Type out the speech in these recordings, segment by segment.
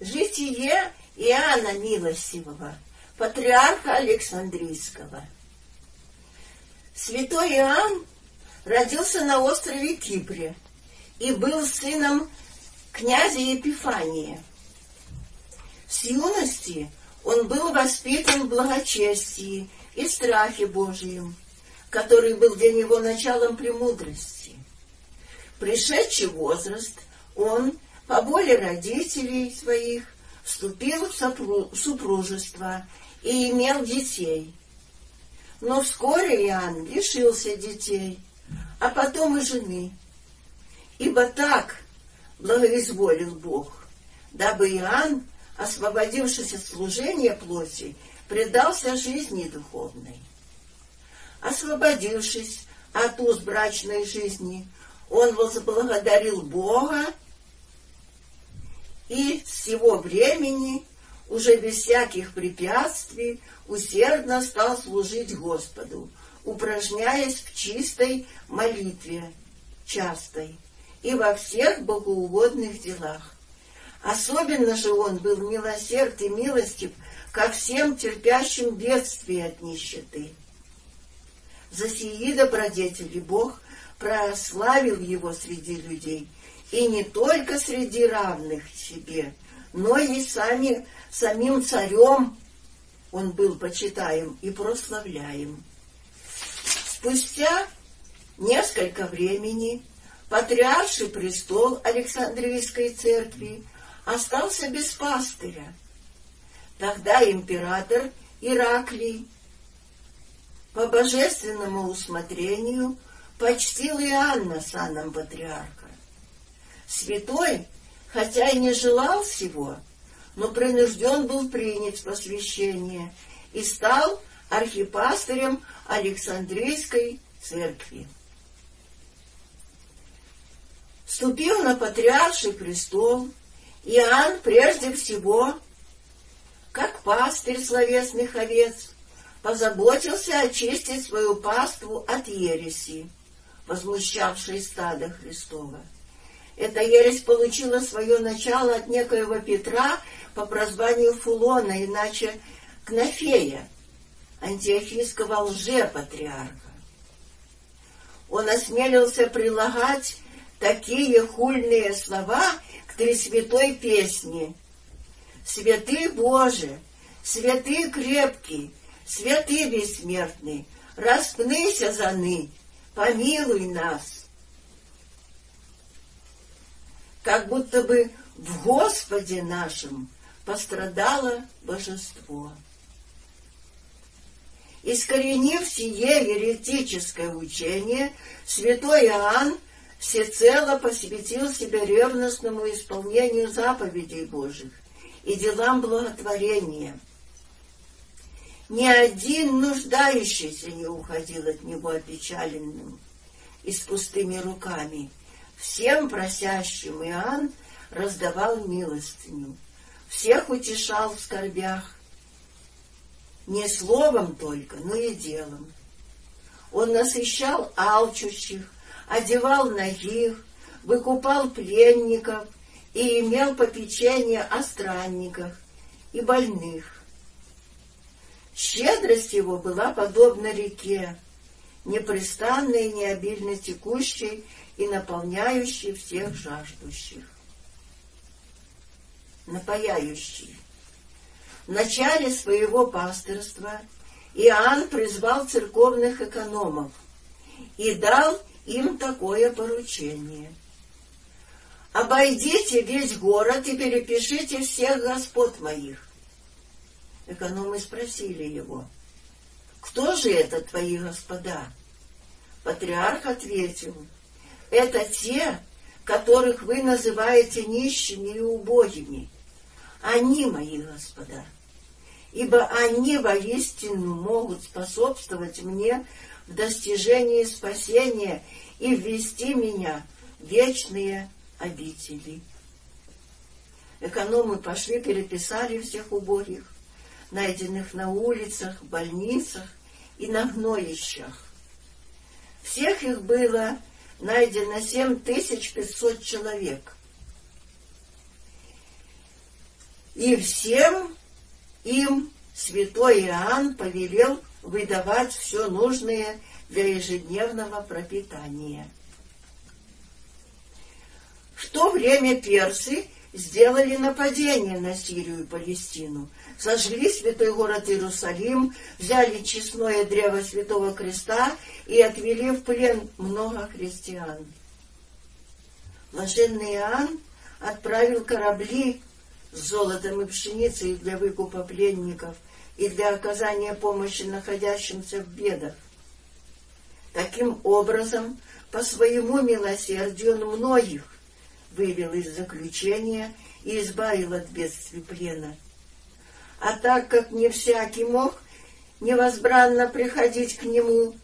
Житие Иоанна Милостивого, патриарха Александрийского. Святой Иоанн родился на острове Кипре и был сыном князя Епифания. С юности он был воспитан в благочестии и страхе Божьем, который был для него началом премудрости. Пришедший возраст, он по воле родителей своих вступил в супружество и имел детей. Но вскоре Иоанн лишился детей, а потом и жены. Ибо так благоизволил Бог, дабы Иоанн, освободившись от служения плоти, предался жизни духовной. Освободившись от уз брачной жизни, он возблагодарил Бога и с сего времени, уже без всяких препятствий, усердно стал служить Господу, упражняясь в чистой молитве, частой, и во всех богоугодных делах. Особенно же он был милосерд и милостив ко всем терпящим бедствия от нищеты. За сии добродетели Бог прославил его среди людей и не только среди равных себе, но и сами, самим царем он был почитаем и прославляем. Спустя несколько времени патриарший престол Александрийской церкви остался без пастыря. Тогда император Ираклий по божественному усмотрению почтил Иоанна саном патриарха. Святой, хотя и не желал всего, но принужден был принять посвящение и стал архипастырем Александрийской церкви. Вступил на патриарший престол, Иоанн прежде всего, как пастырь словесных овец, позаботился очистить свою паству от ереси, возмущавшей стадо Христова. Эта ересь получила свое начало от некоего Петра по прозванию Фулона, иначе Кнафея, антиохийского лжепатриарха. Он осмелился прилагать такие хульные слова к Тресвятой песне. «Святый Боже, святый крепкий, святый бессмертный, распнися за ны, помилуй нас». Как будто бы в Господе нашем пострадало божество. Искоренив сие еретическое учение, святой Иоанн всецело посвятил себя ревностному исполнению заповедей Божьих и делам благотворения. Ни один нуждающийся не уходил от него опечаленным и с пустыми руками — Всем просящим Иоанн раздавал милостыню, всех утешал в скорбях, не словом только, но и делом. Он насыщал алчущих, одевал ногих, выкупал пленников и имел попечение о странниках и больных. Щедрость его была подобна реке, непрестанной и необильно текущей и наполняющий всех жаждущих. Напаяющий. В начале своего пастырства Иоанн призвал церковных экономов и дал им такое поручение. «Обойдите весь город и перепишите всех господ моих». Экономы спросили его, «Кто же это твои господа?» Патриарх ответил, это те, которых вы называете нищими и убогими. Они мои господа, ибо они воистину могут способствовать мне в достижении спасения и ввести меня в вечные обители. Экономы пошли, переписали всех убогих, найденных на улицах, больницах и на гноищах. Всех их было найдено 7500 человек. И всем им святой Иоанн повелел выдавать все нужное для ежедневного пропитания. В то время персы сделали нападение на Сирию и Палестину, сожгли святой город Иерусалим, взяли честное древо Святого Креста и отвели в плен много христиан. Блаженный Иоанн отправил корабли с золотом и пшеницей для выкупа пленников и для оказания помощи находящимся в бедах. Таким образом, по своему милосердию он многих вывел из заключения и избавил от бедствий плена. А так как не всякий мог невозбранно приходить к нему,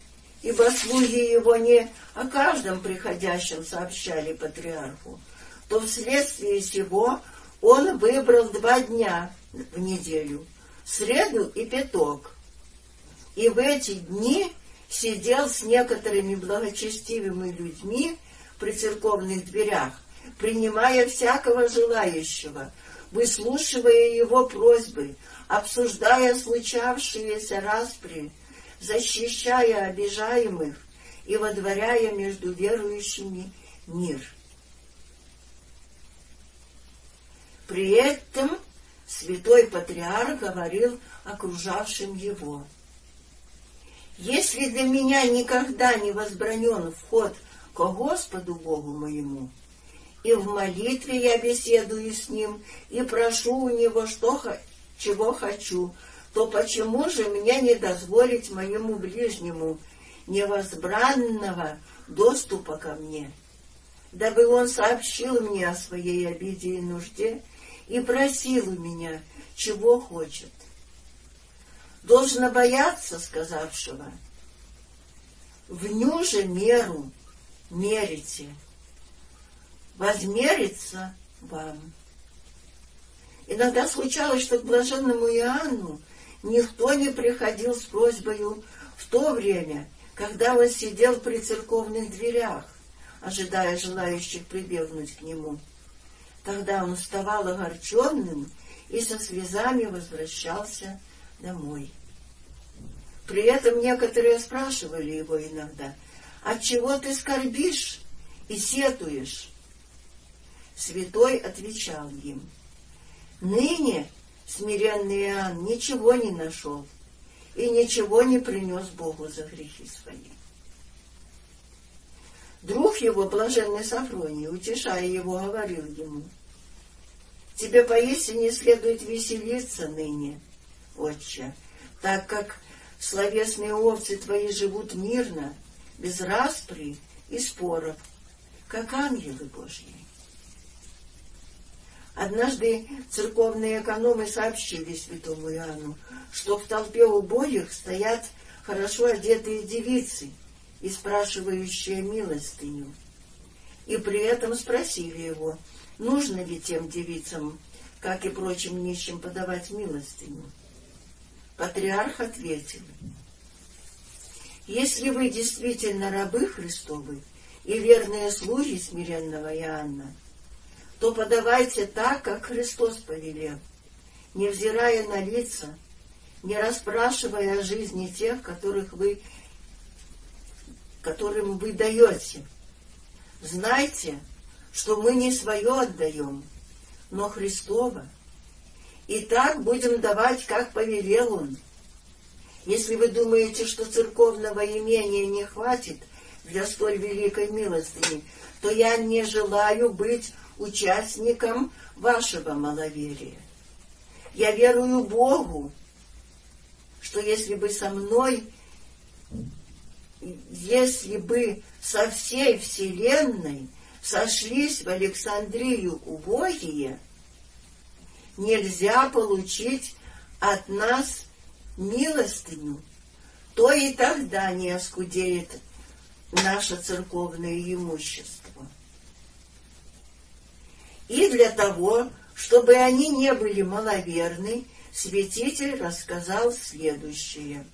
ибо слуги его не о каждом приходящем сообщали патриарху, то вследствие сего он выбрал два дня в неделю, среду и пяток, и в эти дни сидел с некоторыми благочестивыми людьми при церковных дверях, принимая всякого желающего, выслушивая его просьбы, обсуждая случавшиеся распри, защищая обижаемых и водворяя между верующими мир. При этом святой патриарх говорил окружавшим его. «Если для меня никогда не возбранен вход к Господу Богу моему, и в молитве я беседую с Ним и прошу у Него, что, чего хочу, то почему же мне не дозволить моему ближнему невозбранного доступа ко мне, дабы он сообщил мне о своей обиде и нужде и просил у меня, чего хочет. Должно бояться сказавшего, в ню же меру мерите, возмерится вам. Иногда случалось, что к блаженному Иоанну никто не приходил с просьбою в то время, когда он сидел при церковных дверях, ожидая желающих прибегнуть к нему. Тогда он вставал огорченным и со слезами возвращался домой. При этом некоторые спрашивали его иногда, «Отчего ты скорбишь и сетуешь?» Святой отвечал им, «Ныне смиренный Иоанн ничего не нашел и ничего не принес Богу за грехи свои». Друг его, блаженный Сафроний, утешая его, говорил ему, «Тебе поистине следует веселиться ныне, отче, так как словесные овцы твои живут мирно, без распри и споров, как ангелы Божьи». Однажды церковные экономы сообщили святому Иоанну, что в толпе убогих стоят хорошо одетые девицы и спрашивающие милостыню. И при этом спросили его, нужно ли тем девицам, как и прочим нищим, подавать милостыню. Патриарх ответил, если вы действительно рабы Христовы и верные слуги смиренного Иоанна, то подавайте так, как Христос повелел, невзирая на лица, не расспрашивая о жизни тех, которых вы, которым вы даете. Знайте, что мы не свое отдаем, но Христово. И так будем давать, как повелел Он. Если вы думаете, что церковного имения не хватит для столь великой милостыни, то я не желаю быть участником вашего маловерия. Я верую Богу, что если бы со мной, если бы со всей вселенной сошлись в Александрию убогие, нельзя получить от нас милостыню, то и тогда не оскудеет наше церковное имущество. И для того, чтобы они не были маловерны, святитель рассказал следующее.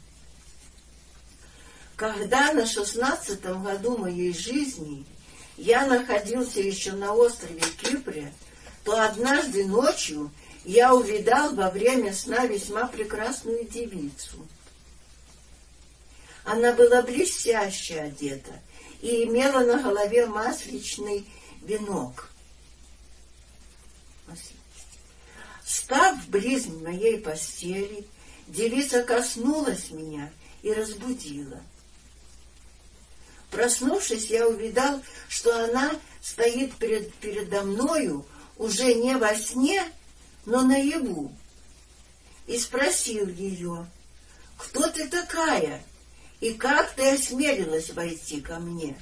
Когда на шестнадцатом году моей жизни я находился еще на острове Кипре, то однажды ночью я увидал во время сна весьма прекрасную девицу. Она была блестяще одета и имела на голове масличный венок. Став близ моей постели, девица коснулась меня и разбудила. Проснувшись, я увидал, что она стоит перед, передо мною уже не во сне, но наяву. И спросил ее, кто ты такая и как ты осмелилась войти ко мне?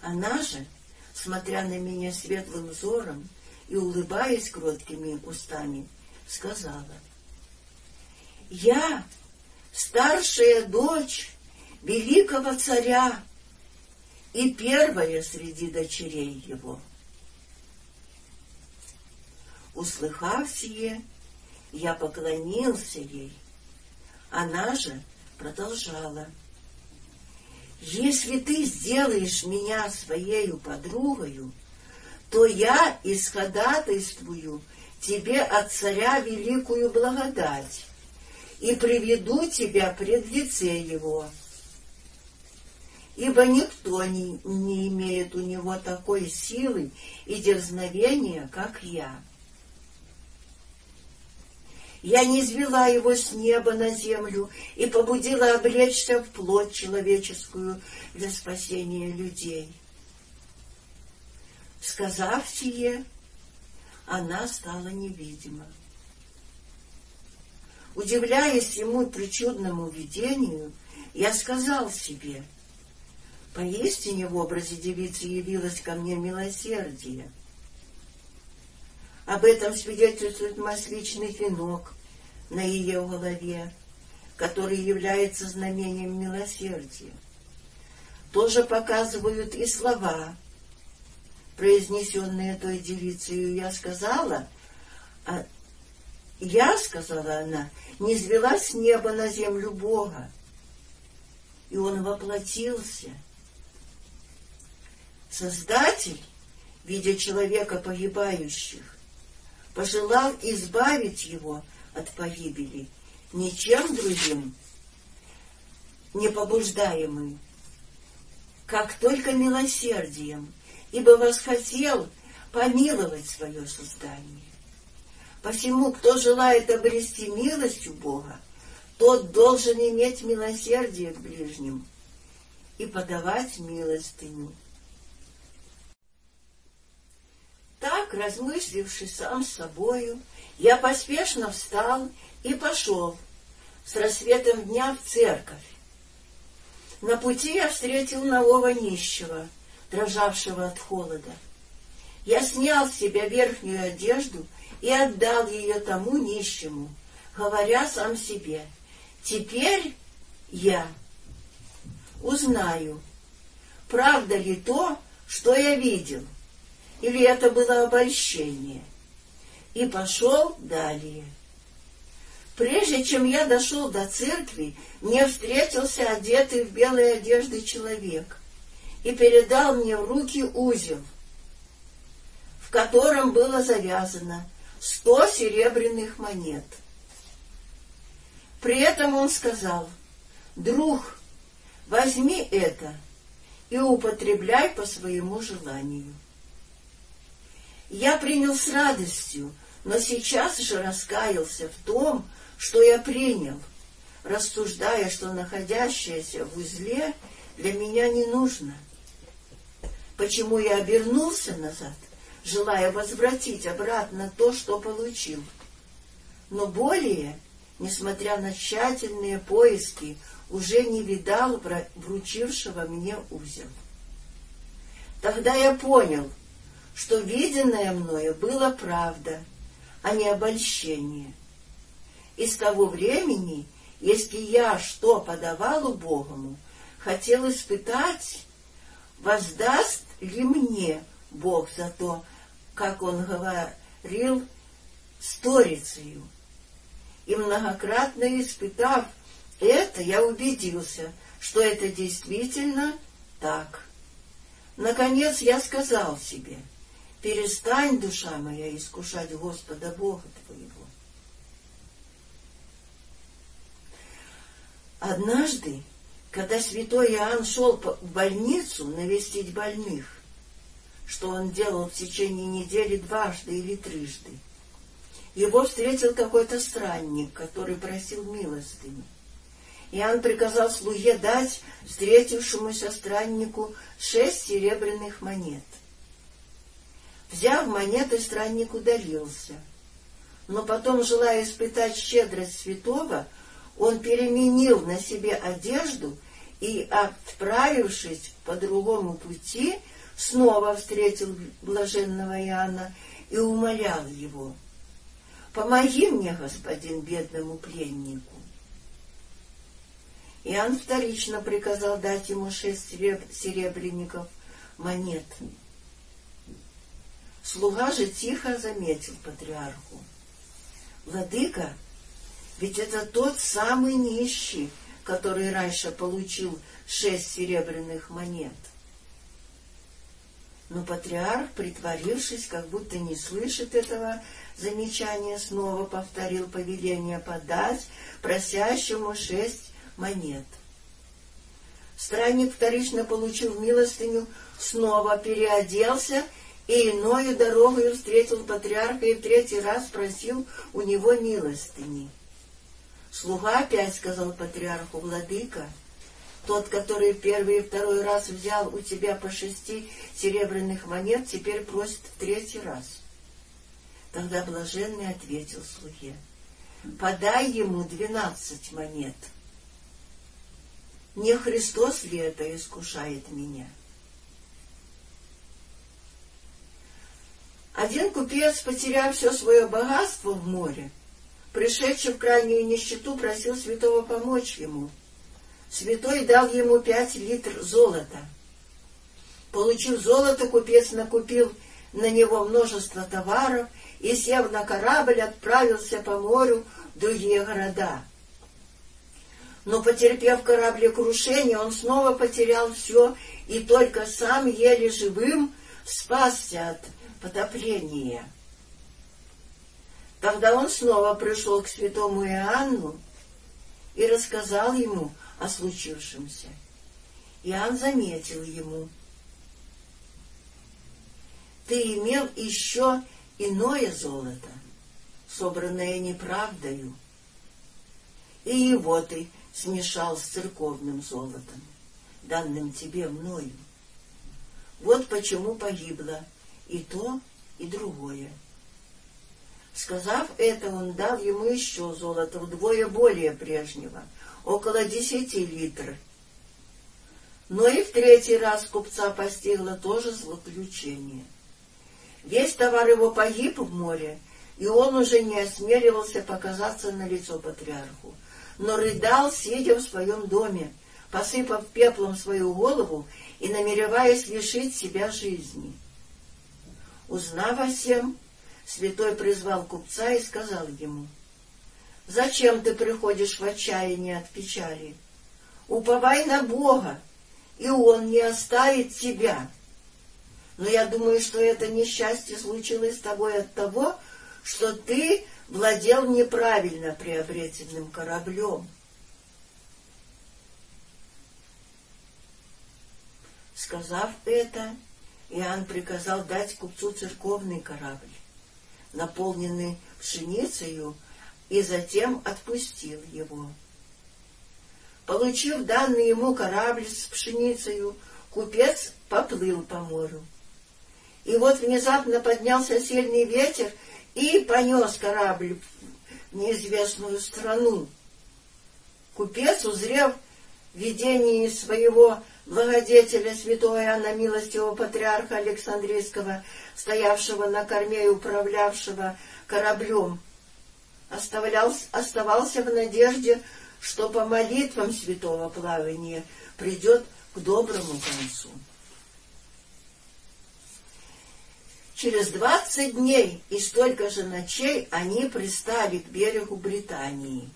Она же, смотря на меня светлым взором и улыбаясь кроткими устами, сказала, «Я, старшая дочь великого царя и первая среди дочерей его». Услыхав сие, я поклонился ей. Она же продолжала. «Если ты сделаешь меня своею подругою, то я исходатайствую тебе от царя великую благодать и приведу тебя пред лице его. Ибо никто не, не имеет у него такой силы и дерзновения, как я. Я не извела его с неба на землю и побудила облечься в плоть человеческую для спасения людей. Сказав сие, она стала невидима. Удивляясь ему причудному видению, я сказал себе, поистине в образе девицы явилось ко мне милосердие, об этом свидетельствует масличный венок на ее голове, который является знамением милосердия. Тоже показывают и слова, произнесенные той девицей. Я сказала, а я, сказала она, не звела с неба на землю Бога, и Он воплотился. Создатель, видя человека погибающих, пожелал избавить его от погибели ничем другим, не побуждаемым, как только милосердием, ибо восхотел помиловать свое создание. Посему, кто желает обрести милость у Бога, тот должен иметь милосердие к ближним и подавать милостыню. Так, размысливши сам с собою, я поспешно встал и пошел с рассветом дня в церковь. На пути я встретил нового нищего, дрожавшего от холода. Я снял с себя верхнюю одежду и отдал ее тому нищему, говоря сам себе, «Теперь я узнаю, правда ли то, что я видел» или это было обольщение, и пошел далее. Прежде чем я дошел до церкви, мне встретился одетый в белые одежды человек и передал мне в руки узел, в котором было завязано сто серебряных монет. При этом он сказал, «Друг, возьми это и употребляй по своему желанию». Я принял с радостью, но сейчас же раскаялся в том, что я принял, рассуждая, что находящееся в узле для меня не нужно. Почему я обернулся назад, желая возвратить обратно то, что получил. Но более, несмотря на тщательные поиски, уже не видал вручившего мне узел. Тогда я понял, что виденное мною было правда, а не обольщение. И с того времени, если я что подавал Богому, хотел испытать, воздаст ли мне Бог за то, как он говорил, сторицею. И многократно испытав это, я убедился, что это действительно так. Наконец я сказал себе — перестань, душа моя, искушать Господа Бога твоего. Однажды, когда святой Иоанн шел в больницу навестить больных, что он делал в течение недели дважды или трижды, его встретил какой-то странник, который просил милостыню. Иоанн приказал слуге дать встретившемуся страннику шесть серебряных монет. Взяв монеты, странник удалился. Но потом, желая испытать щедрость святого, он переменил на себе одежду и, отправившись по другому пути, снова встретил блаженного Иоанна и умолял его, «Помоги мне, господин, бедному пленнику». Иоанн вторично приказал дать ему шесть серебряников монет. Слуга же тихо заметил патриарху. «Владыка, ведь это тот самый нищий, который раньше получил шесть серебряных монет». Но патриарх, притворившись, как будто не слышит этого замечания, снова повторил повеление подать просящему шесть монет. Странник вторично получил милостыню, снова переоделся и иною дорогою встретил патриарха и в третий раз просил у него милостыни. Слуга опять сказал патриарху, «Владыка, тот, который первый и второй раз взял у тебя по шести серебряных монет, теперь просит в третий раз». Тогда блаженный ответил слуге, «Подай ему двенадцать монет». Не Христос ли это искушает меня?» Один купец, потеряв все свое богатство в море, пришедший в крайнюю нищету, просил святого помочь ему. Святой дал ему пять литров золота. Получив золото, купец накупил на него множество товаров и, сев на корабль, отправился по морю в другие города. Но, потерпев кораблекрушение, он снова потерял все и только сам еле живым спасся от потопления. Тогда он снова пришел к святому Иоанну и рассказал ему о случившемся. Иоанн заметил ему. Ты имел еще иное золото, собранное неправдою, и его ты смешал с церковным золотом, данным тебе мною. Вот почему погибло и то, и другое. Сказав это, он дал ему еще золото вдвое более прежнего, около десяти литров. Но и в третий раз купца постигло тоже злоключение. Весь товар его погиб в море, и он уже не осмеливался показаться на лицо патриарху, но рыдал, сидя в своем доме, посыпав пеплом свою голову и намереваясь лишить себя жизни. Узнав о сем, святой призвал купца и сказал ему, «Зачем ты приходишь в отчаяние от печали? Уповай на Бога, и Он не оставит тебя. Но я думаю, что это несчастье случилось с тобой от того, что ты владел неправильно приобретенным кораблем. Сказав это, Иоанн приказал дать купцу церковный корабль, наполненный пшеницею, и затем отпустил его. Получив данный ему корабль с пшеницею, купец поплыл по морю. И вот внезапно поднялся сильный ветер и понес корабль в неизвестную страну. Купец, узрев видение своего благодетеля святого Иоанна Милостивого Патриарха Александрийского, стоявшего на корме и управлявшего кораблем, оставался в надежде, что по молитвам святого плавания придет к доброму концу. Через двадцать дней и столько же ночей они пристали к берегу Британии.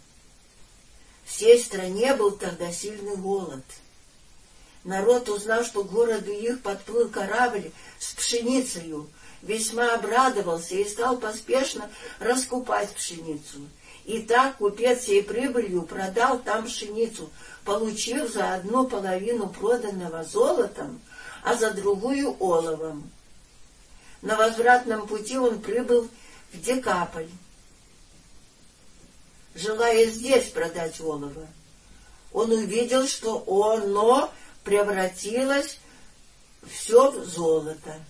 Всей стране был тогда сильный голод — Народ, узнав, что к городу их подплыл корабль с пшеницею, весьма обрадовался и стал поспешно раскупать пшеницу. И так купец сей прибылью продал там пшеницу, получив за одну половину проданного золотом, а за другую — оловом. На возвратном пути он прибыл в Декаполь, желая здесь продать олово. Он увидел, что оно превратилось все в золото.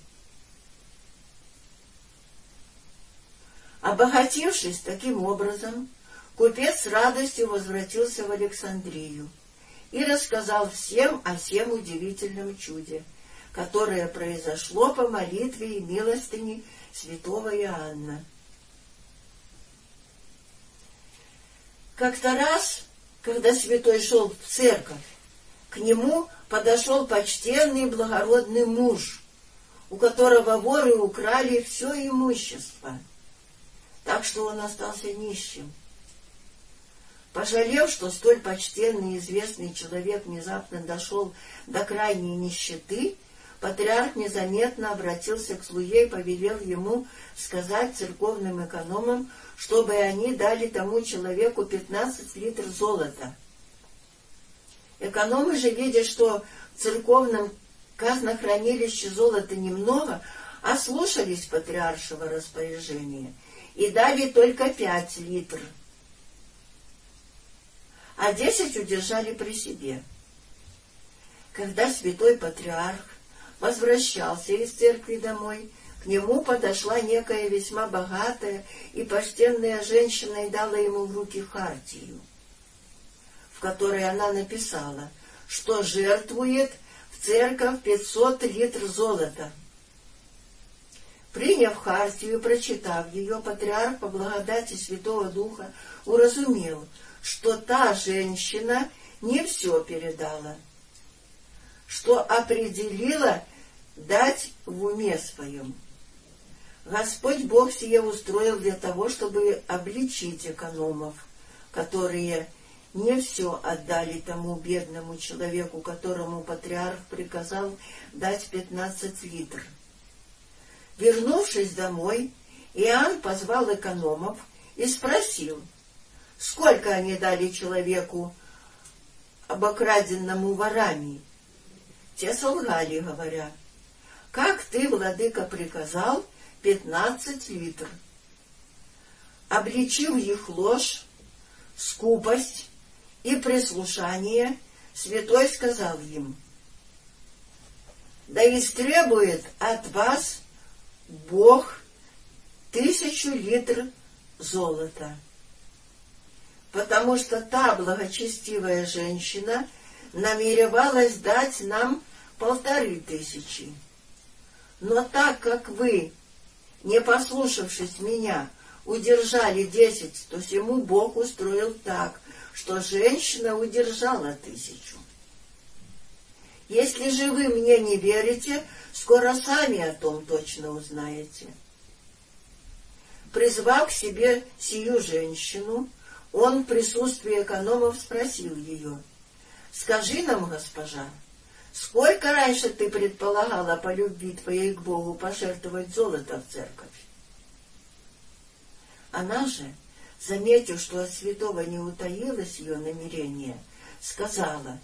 Обогатившись таким образом, купец с радостью возвратился в Александрию и рассказал всем о всем удивительном чуде, которое произошло по молитве и милостыне святого Иоанна. Как-то раз, когда святой шел в церковь, к нему подошел почтенный благородный муж, у которого воры украли все имущество, так что он остался нищим. Пожалев, что столь почтенный и известный человек внезапно дошел до крайней нищеты, патриарх незаметно обратился к слуге и повелел ему сказать церковным экономам, чтобы они дали тому человеку пятнадцать литров золота. Экономы же, видя, что в церковном казнохранилище золота немного, ослушались патриаршего распоряжения и дали только пять литров, а десять удержали при себе. Когда святой патриарх возвращался из церкви домой, к нему подошла некая весьма богатая и почтенная женщина и дала ему в руки хартию, которой она написала, что жертвует в церковь пятьсот литров золота. Приняв хартию и прочитав ее, патриарх по благодати Святого Духа уразумел, что та женщина не все передала, что определила дать в уме своем. Господь Бог сие устроил для того, чтобы обличить экономов, которые не все отдали тому бедному человеку, которому патриарх приказал дать пятнадцать литров. Вернувшись домой, Иоанн позвал экономов и спросил, сколько они дали человеку обокраденному ворами. Те солгали, говоря, как ты, владыка, приказал пятнадцать литров. Обличив их ложь, скупость и прислушание, святой сказал им, «Да истребует от вас Бог тысячу литров золота» потому что та благочестивая женщина намеревалась дать нам полторы тысячи. Но так как вы, не послушавшись меня, удержали десять, то всему Бог устроил так, что женщина удержала тысячу. Если же вы мне не верите, скоро сами о том точно узнаете. Призвав к себе сию женщину, он в присутствии экономов спросил ее, «Скажи нам, госпожа, сколько раньше ты предполагала по любви твоей к Богу пожертвовать золото в церковь?» Она же, заметив, что от святого не утаилось ее намерение, сказала,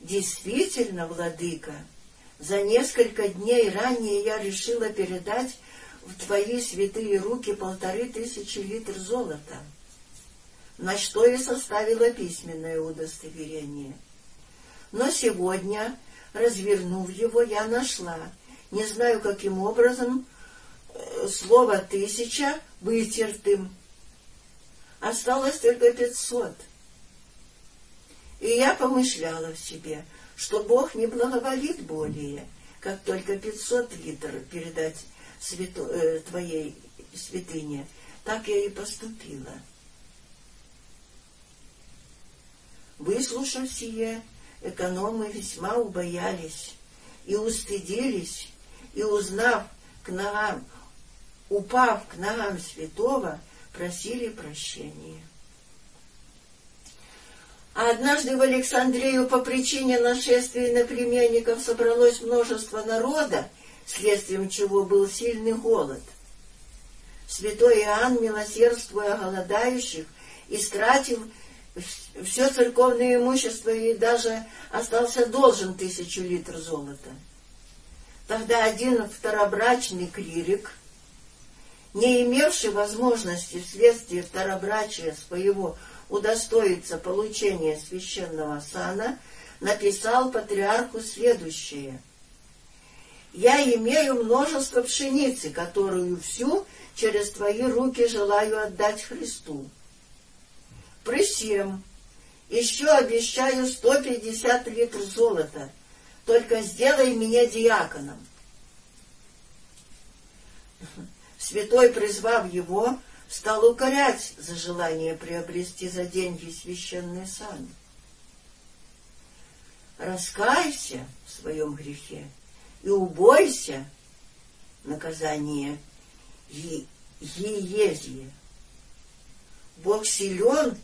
«Действительно, владыка, за несколько дней ранее я решила передать в твои святые руки полторы тысячи литров золота» на что и составила письменное удостоверение. Но сегодня, развернув его, я нашла, не знаю каким образом, э, слово «тысяча» вытертым. Осталось только пятьсот. И я помышляла в себе, что Бог не благоволит более, как только пятьсот литров передать свято, э, твоей святыне. Так я и поступила. Выслушав сие, экономы весьма убоялись и устыдились, и, узнав к ногам, упав к ногам святого, просили прощения. А однажды в Александрию по причине нашествия на племянников собралось множество народа, следствием чего был сильный голод. Святой Иоанн, милосердствуя голодающих, истратил все церковное имущество и даже остался должен тысячу литров золота. Тогда один второбрачный клирик, не имевший возможности вследствие второбрачия своего удостоиться получения священного сана, написал патриарху следующее. «Я имею множество пшеницы, которую всю через твои руки желаю отдать Христу. Присем, еще обещаю сто пятьдесят литров золота, только сделай меня диаконом. Святой, призвав его, стал укорять за желание приобрести за деньги священный сан. Раскайся в своем грехе и убойся наказание Еезье. Бог силен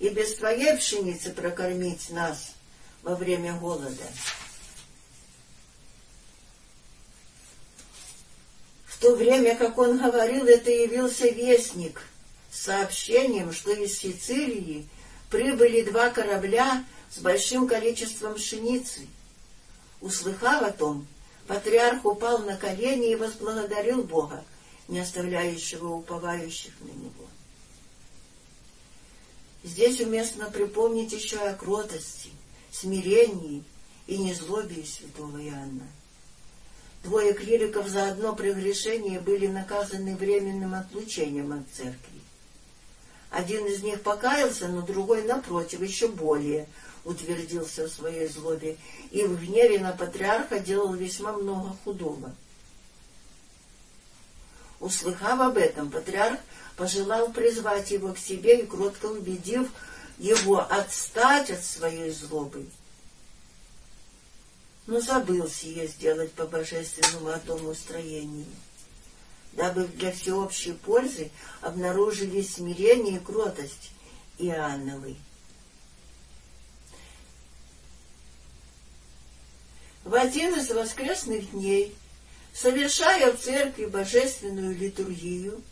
и без твоей пшеницы прокормить нас во время голода. В то время, как он говорил, это явился вестник с сообщением, что из Сицилии прибыли два корабля с большим количеством пшеницы. Услыхав о том, патриарх упал на колени и возблагодарил Бога, не оставляющего уповающих на него. Здесь уместно припомнить еще о кротости, смирении и незлобии святого Иоанна. Двое клириков за одно прегрешение были наказаны временным отлучением от церкви. Один из них покаялся, но другой, напротив, еще более утвердился в своей злобе и в гневе на патриарха делал весьма много худого. Услыхав об этом, патриарх пожелал призвать его к себе и, кротко убедив его отстать от своей злобы, но забыл сие сделать по божественному одному устроению, дабы для всеобщей пользы обнаружились смирение и кротость Иоанновой. В один из воскресных дней, совершая в церкви божественную литургию,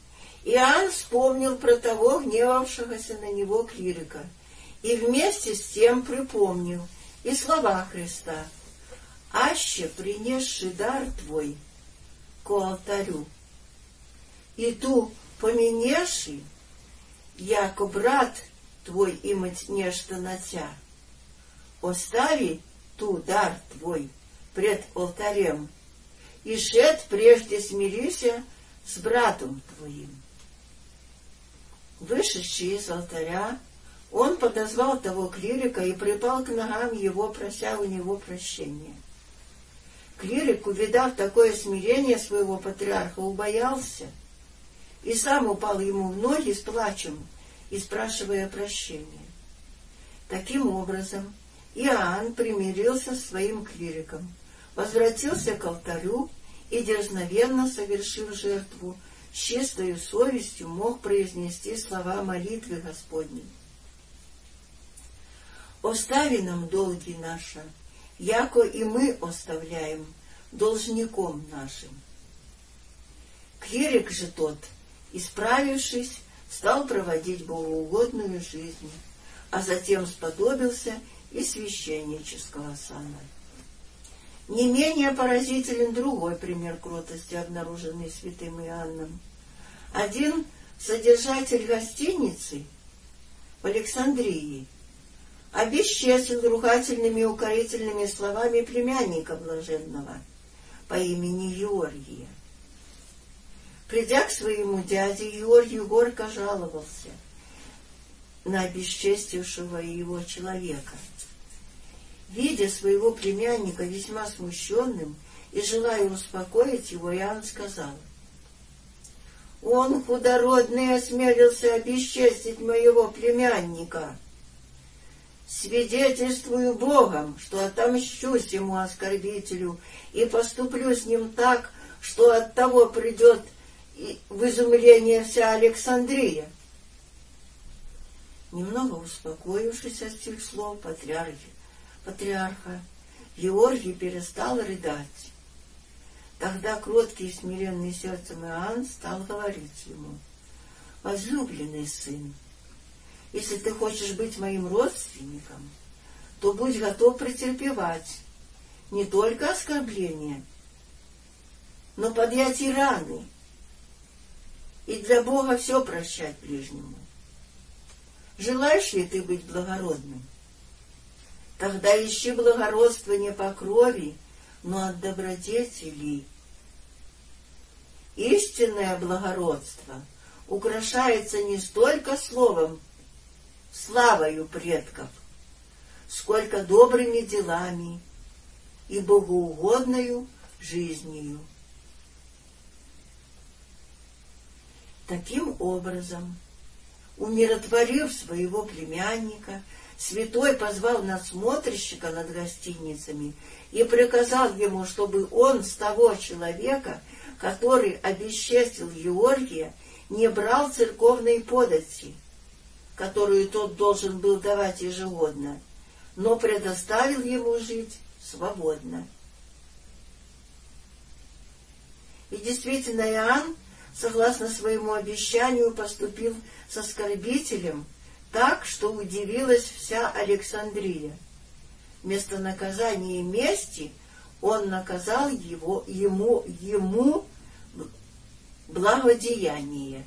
Иоанн вспомнил про того гневавшегося на него клирика и вместе с тем припомнил и слова Христа «Аще принесший дар твой ко алтарю, и ту поменеши, яко брат твой имать нечто на тя, остави ту дар твой пред алтарем, и шед прежде смирися с братом твоим. Вышедший из алтаря, он подозвал того клирика и припал к ногам его, прося у него прощения. Клирик, увидав такое смирение своего патриарха, убоялся и сам упал ему в ноги с плачем и спрашивая прощения. Таким образом, Иоанн примирился с своим клириком, возвратился к алтарю и, дерзновенно совершив жертву, с чистою совестью мог произнести слова молитвы Господней. «Остави нам долги наши, яко и мы оставляем должником нашим». Клирик же тот, исправившись, стал проводить богоугодную жизнь, а затем сподобился и священнического сана. Не менее поразителен другой пример кротости, обнаруженный святым Иоанном. Один содержатель гостиницы в Александрии обесчестил ругательными и укорительными словами племянника блаженного по имени Георгия. Придя к своему дяде, Георгий горько жаловался на обесчестившего его человека — Видя своего племянника весьма смущенным и желая успокоить его, Иоанн сказал, «Он худородный осмелился обесчестить моего племянника. Свидетельствую Богом, что отомщусь ему, оскорбителю, и поступлю с ним так, что от того придет в изумление вся Александрия». Немного успокоившись от этих слов, патриарх патриарха, Георгий перестал рыдать. Тогда кроткий и смиренный сердцем Иоанн стал говорить ему, «Возлюбленный сын, если ты хочешь быть моим родственником, то будь готов претерпевать не только оскорбления, но подъять и раны, и для Бога все прощать ближнему. Желаешь ли ты быть благородным? Тогда ищи благородство не по крови, но от добродетелей. Истинное благородство украшается не столько словом, славою предков, сколько добрыми делами и богоугодною жизнью. Таким образом, умиротворив своего племянника, святой позвал насмотрщика над гостиницами и приказал ему, чтобы он с того человека, который обесчестил Георгия, не брал церковной подати, которую тот должен был давать ежегодно, но предоставил ему жить свободно. И действительно, Иоанн согласно своему обещанию, поступил с оскорбителем так, что удивилась вся Александрия. Вместо наказания мести он наказал его, ему, ему благодеяние.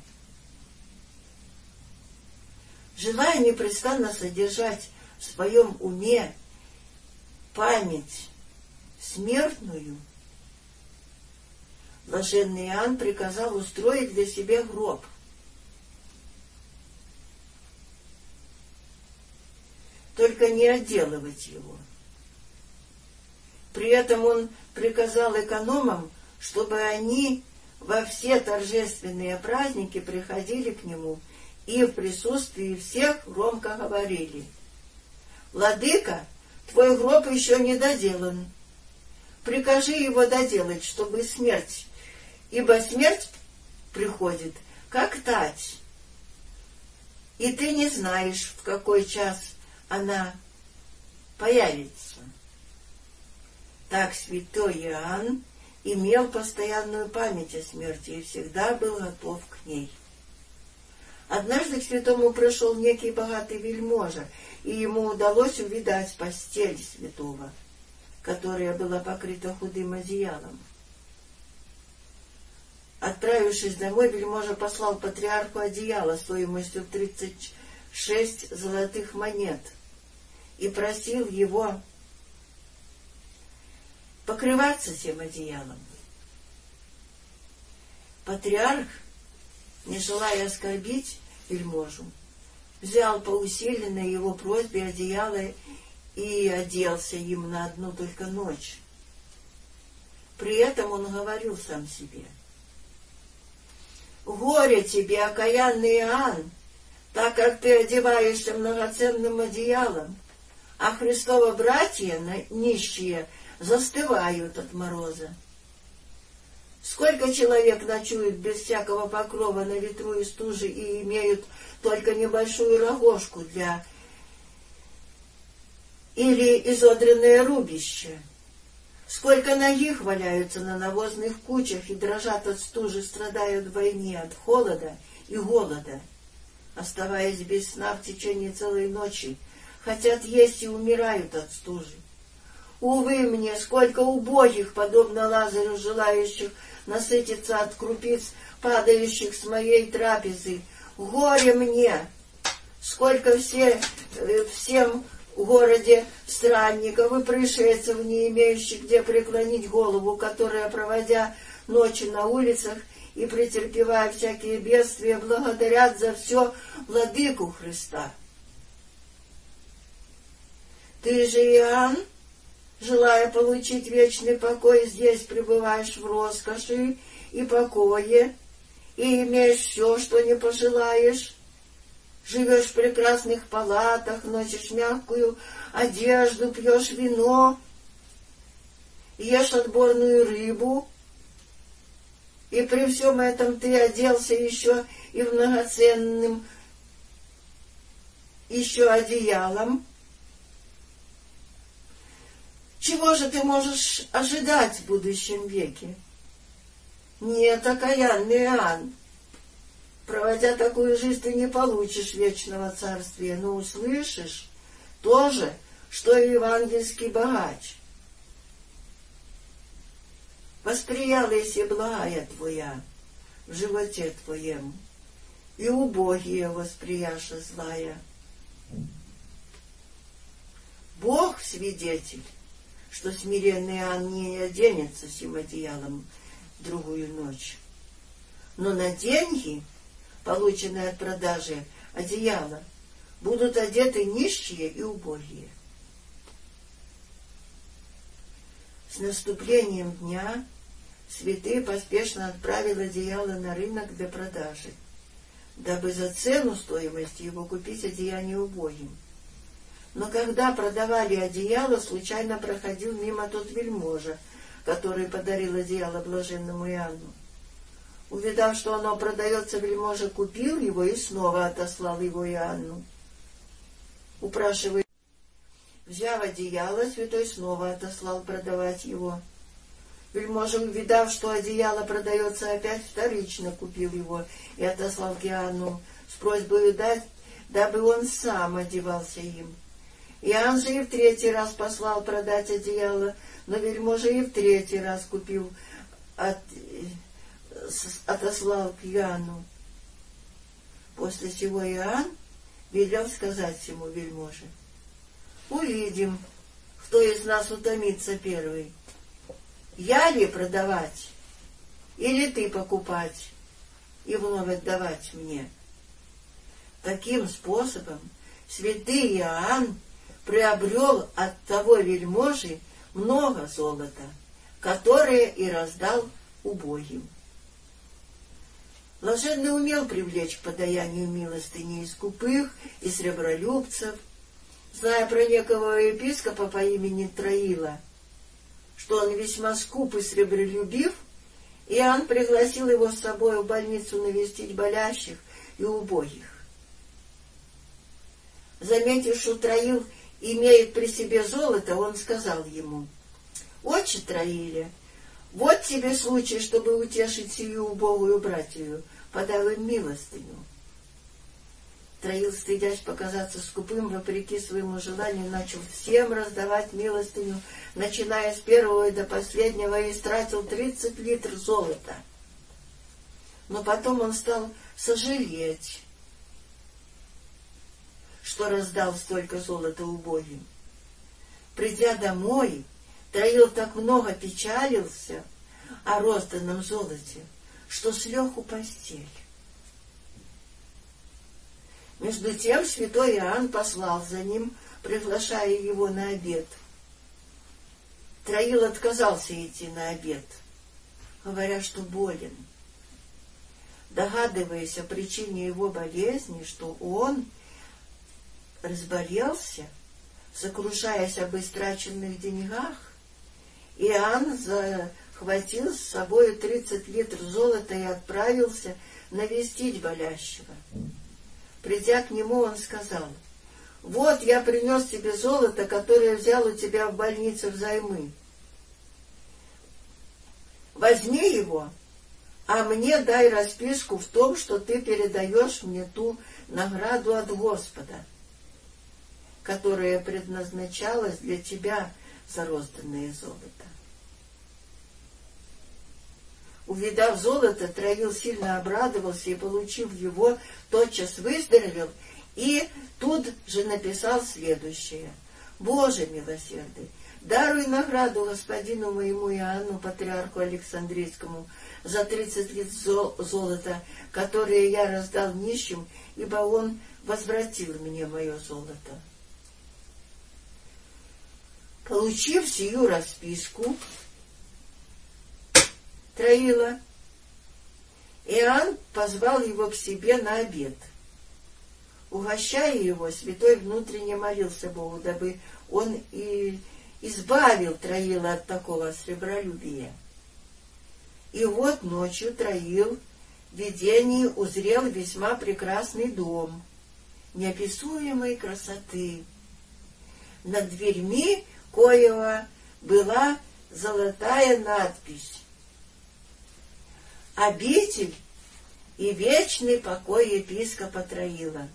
Желая непрестанно содержать в своем уме память смертную, Блаженный Иоанн приказал устроить для себя гроб. Только не отделывать его. При этом он приказал экономам, чтобы они во все торжественные праздники приходили к нему и в присутствии всех громко говорили. «Владыка, твой гроб еще не доделан. Прикажи его доделать, чтобы смерть ибо смерть приходит, как тать, и ты не знаешь, в какой час она появится. Так святой Иоанн имел постоянную память о смерти и всегда был готов к ней. Однажды к святому пришел некий богатый вельможа, и ему удалось увидать постель святого, которая была покрыта худым одеялом. Отправившись домой, вельможа послал патриарху одеяло стоимостью тридцать шесть золотых монет и просил его покрываться тем одеялом. Патриарх, не желая оскорбить вельможу, взял по усиленной его просьбе одеяло и оделся им на одну только ночь. При этом он говорил сам себе — Горе тебе, окаянный Иоанн, так как ты одеваешься многоценным одеялом, а Христово братья, нищие, застывают от мороза. Сколько человек ночуют без всякого покрова на ветру и стужи и имеют только небольшую рогожку для или изодренное рубище? Сколько ногих валяются на навозных кучах и дрожат от стужи, страдают вдвойне от холода и голода, оставаясь без сна в течение целой ночи, хотят есть и умирают от стужи. Увы мне, сколько убогих, подобно Лазарю, желающих насытиться от крупиц, падающих с моей трапезы. Горе мне! Сколько все, э, всем в городе странников и пришельцев, не имеющих где преклонить голову, которые, проводя ночи на улицах и претерпевая всякие бедствия, благодарят за все владыку Христа. Ты же, Иоанн, желая получить вечный покой, здесь пребываешь в роскоши и покое, и имеешь все, что не пожелаешь, Живешь в прекрасных палатах, носишь мягкую одежду, пьешь вино, ешь отборную рыбу, и при всем этом ты оделся еще и в многоценным еще одеялом. Чего же ты можешь ожидать в будущем веке? Нет, окаянный Иоанн, проводя такую жизнь, ты не получишь вечного царствия, но услышишь то же, что и евангельский богач. Восприяла если благая твоя в животе твоем, и убогие восприяша злая. Бог свидетель, что смиренный Иоанн не оденется сим одеялом другую ночь. Но на деньги, полученные от продажи одеяла, будут одеты нищие и убогие. С наступлением дня святые поспешно отправил одеяло на рынок для продажи, дабы за цену стоимости его купить одеяние убогим. Но когда продавали одеяло, случайно проходил мимо тот вельможа, который подарил одеяло блаженному Иоанну. Увидав, что оно продается, вельможа купил его и снова отослал его Иоанну. Упрашивая, взяв одеяло, святой снова отослал продавать его. Вельможа, увидав, что одеяло продается, опять вторично купил его и отослал к Иоанну с просьбой дать, дабы он сам одевался им. Иоанн же и в третий раз послал продать одеяло, но вельможа и в третий раз купил, от, отослал к Иоанну. После сего Иоанн велел сказать ему вельможе, «Увидим, кто из нас утомится первый, я ли продавать, или ты покупать и вновь отдавать мне?» Таким способом святый Иоанн приобрел от того вельможи много золота, которое и раздал убогим. Блаженный умел привлечь к подаянию милостыни и скупых, и сребролюбцев, зная про некого епископа по имени Троила, что он весьма скуп и сребролюбив, Иоанн пригласил его с собой в больницу навестить болящих и убогих. Заметив, что Троил имеет при себе золото, он сказал ему, «Отче Троиля, вот тебе случай, чтобы утешить сию убогую братью, подал им милостыню». Троил, стыдясь показаться скупым, вопреки своему желанию, начал всем раздавать милостыню, начиная с первого и до последнего, и истратил тридцать литров золота. Но потом он стал сожалеть, что раздал столько золота убогим. Придя домой, Троил так много печалился о розданном золоте, что слег у постель. Между тем святой Иоанн послал за ним, приглашая его на обед. Троил отказался идти на обед, говоря, что болен. Догадываясь о причине его болезни, что он разболелся, сокрушаясь об истраченных деньгах, Иоанн захватил с собой тридцать литров золота и отправился навестить болящего. Придя к нему, он сказал, «Вот я принес тебе золото, которое взял у тебя в больнице взаймы. Возьми его, а мне дай расписку в том, что ты передаешь мне ту награду от Господа» которое предназначалось для тебя за розданное золото. Увидав золото, Троил сильно обрадовался и, получив его, тотчас выздоровел и тут же написал следующее. «Боже милосердный, даруй награду господину моему Иоанну, патриарху Александрийскому, за тридцать лет золота, которые я раздал нищим, ибо он возвратил мне мое золото». Получив сию расписку, Троила, Иоанн позвал его к себе на обед. Угощая его, святой внутренне молился Богу, дабы он и избавил Троила от такого сребролюбия. И вот ночью Троил в видении узрел весьма прекрасный дом, неописуемой красоты. Над дверьми коего была золотая надпись обитель и вечный покой епископа Троила.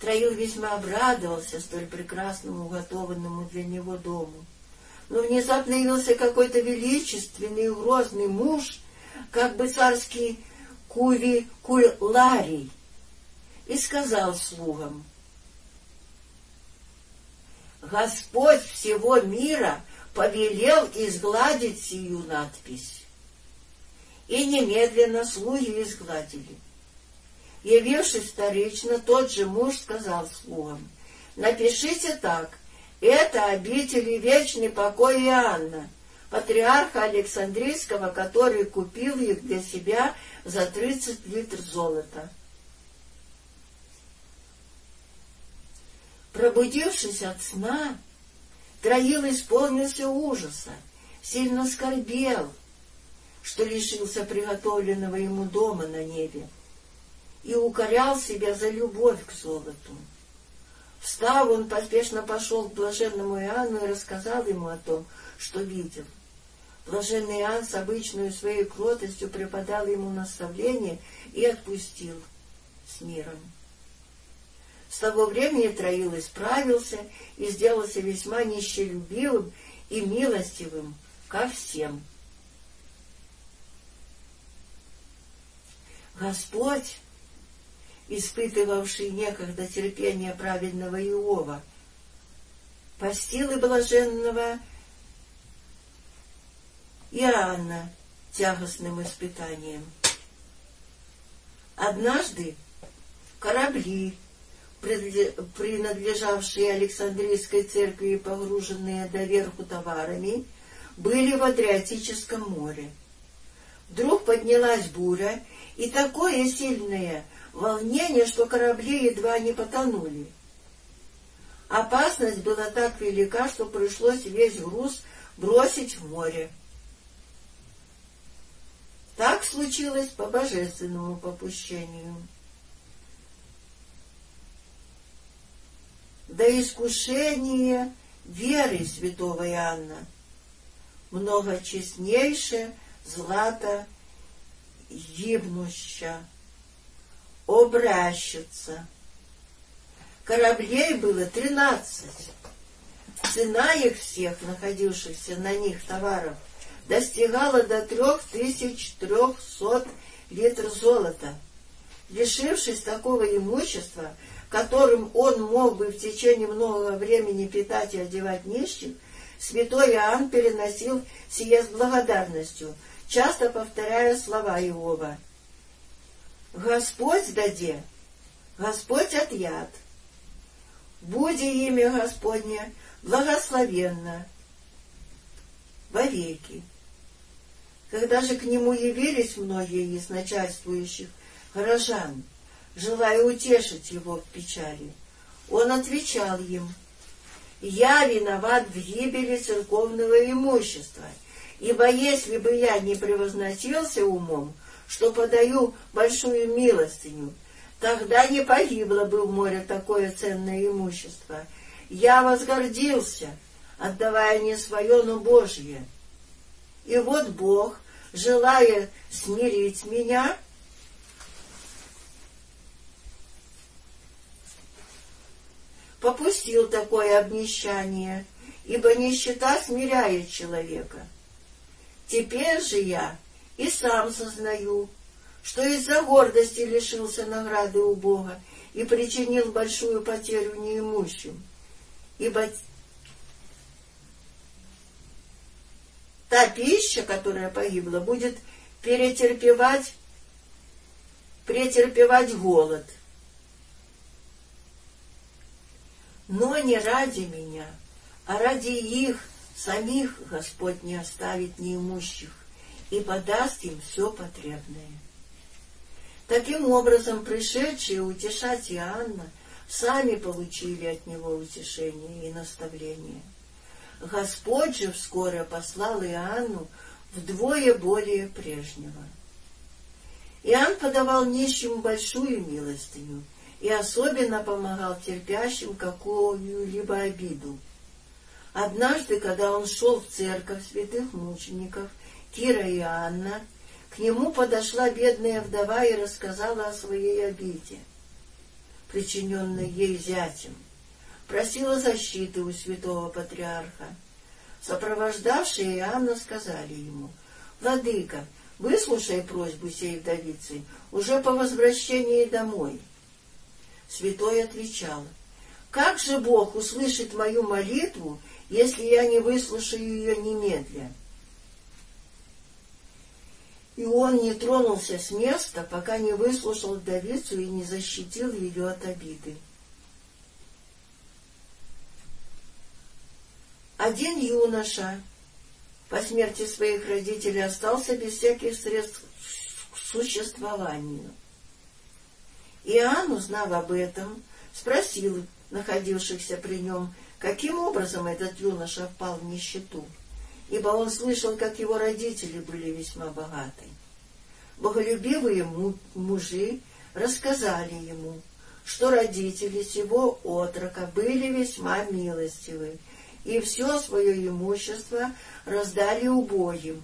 Троил весьма обрадовался столь прекрасному уготованному для него дому. Но внезапно явился какой-то величественный и грозный муж, как бы царский Куви Куларий, и сказал слугам, «Господь всего мира повелел изгладить сию надпись». И немедленно слуги изгладили. Явившись вторично, тот же муж сказал слугам, «Напишите так, это обители вечный покой Иоанна, патриарха Александрийского, который купил их для себя за тридцать литров золота». Пробудившись от сна, Троил исполнился ужаса, сильно скорбел, что лишился приготовленного ему дома на небе, и укорял себя за любовь к золоту. Встав, он поспешно пошел к блаженному Иоанну и рассказал ему о том, что видел. Блаженный Иоанн с обычной своей кротостью преподал ему наставление и отпустил с миром. С того времени Троил исправился и сделался весьма нищелюбивым и милостивым ко всем. Господь, испытывавший некогда терпение праведного Иова, постил и блаженного Иоанна тягостным испытанием. Однажды корабли принадлежавшие Александрийской церкви и погруженные доверху товарами, были в Адриатическом море. Вдруг поднялась буря, и такое сильное волнение, что корабли едва не потонули. Опасность была так велика, что пришлось весь груз бросить в море. Так случилось по божественному попущению. До искушения веры святого Иоанна, много честнейше злато гибнуща, обращется. Кораблей было тринадцать. Цена их всех, находившихся на них товаров, достигала до трех тысяч трехсот литров золота. Лишившись такого имущества, которым он мог бы в течение многого времени питать и одевать нищих, святой Иоанн переносил сие с благодарностью, часто повторяя слова Иова. «Господь даде, Господь отъят, буди имя Господне благословенно вовеки». Когда же к нему явились многие из начальствующих горожан, желая утешить его в печали. Он отвечал им, «Я виноват в гибели церковного имущества, ибо если бы я не превозносился умом, что подаю большую милостыню, тогда не погибло бы в море такое ценное имущество. Я возгордился, отдавая не свое, но Божье. И вот Бог, желая смирить меня, — попустил такое обнищание, ибо нищета смиряет человека. Теперь же я и сам сознаю, что из-за гордости лишился награды у Бога и причинил большую потерю неимущим, ибо та пища, которая погибла, будет перетерпевать, претерпевать голод — но не ради меня, а ради их самих Господь не оставит неимущих и подаст им все потребное. Таким образом, пришедшие утешать Иоанна сами получили от него утешение и наставление. Господь же вскоре послал Иоанну вдвое более прежнего. Иоанн подавал нищим большую милостыню, и особенно помогал терпящим какую-либо обиду. Однажды, когда он шел в церковь святых мучеников Кира и Анна, к нему подошла бедная вдова и рассказала о своей обиде, причиненной ей зятем, просила защиты у святого патриарха. Сопровождавшие Иоанна сказали ему, «Владыка, выслушай просьбу сей вдовицы уже по возвращении домой». Святой отвечал, «Как же Бог услышит мою молитву, если я не выслушаю ее немедля?» И он не тронулся с места, пока не выслушал вдовицу и не защитил ее от обиды. Один юноша по смерти своих родителей остался без всяких средств к существованию. Иоанн, узнав об этом, спросил находившихся при нем, каким образом этот юноша впал в нищету, ибо он слышал, как его родители были весьма богаты. Боголюбивые мужи рассказали ему, что родители сего отрока были весьма милостивы, и все свое имущество раздали убогим,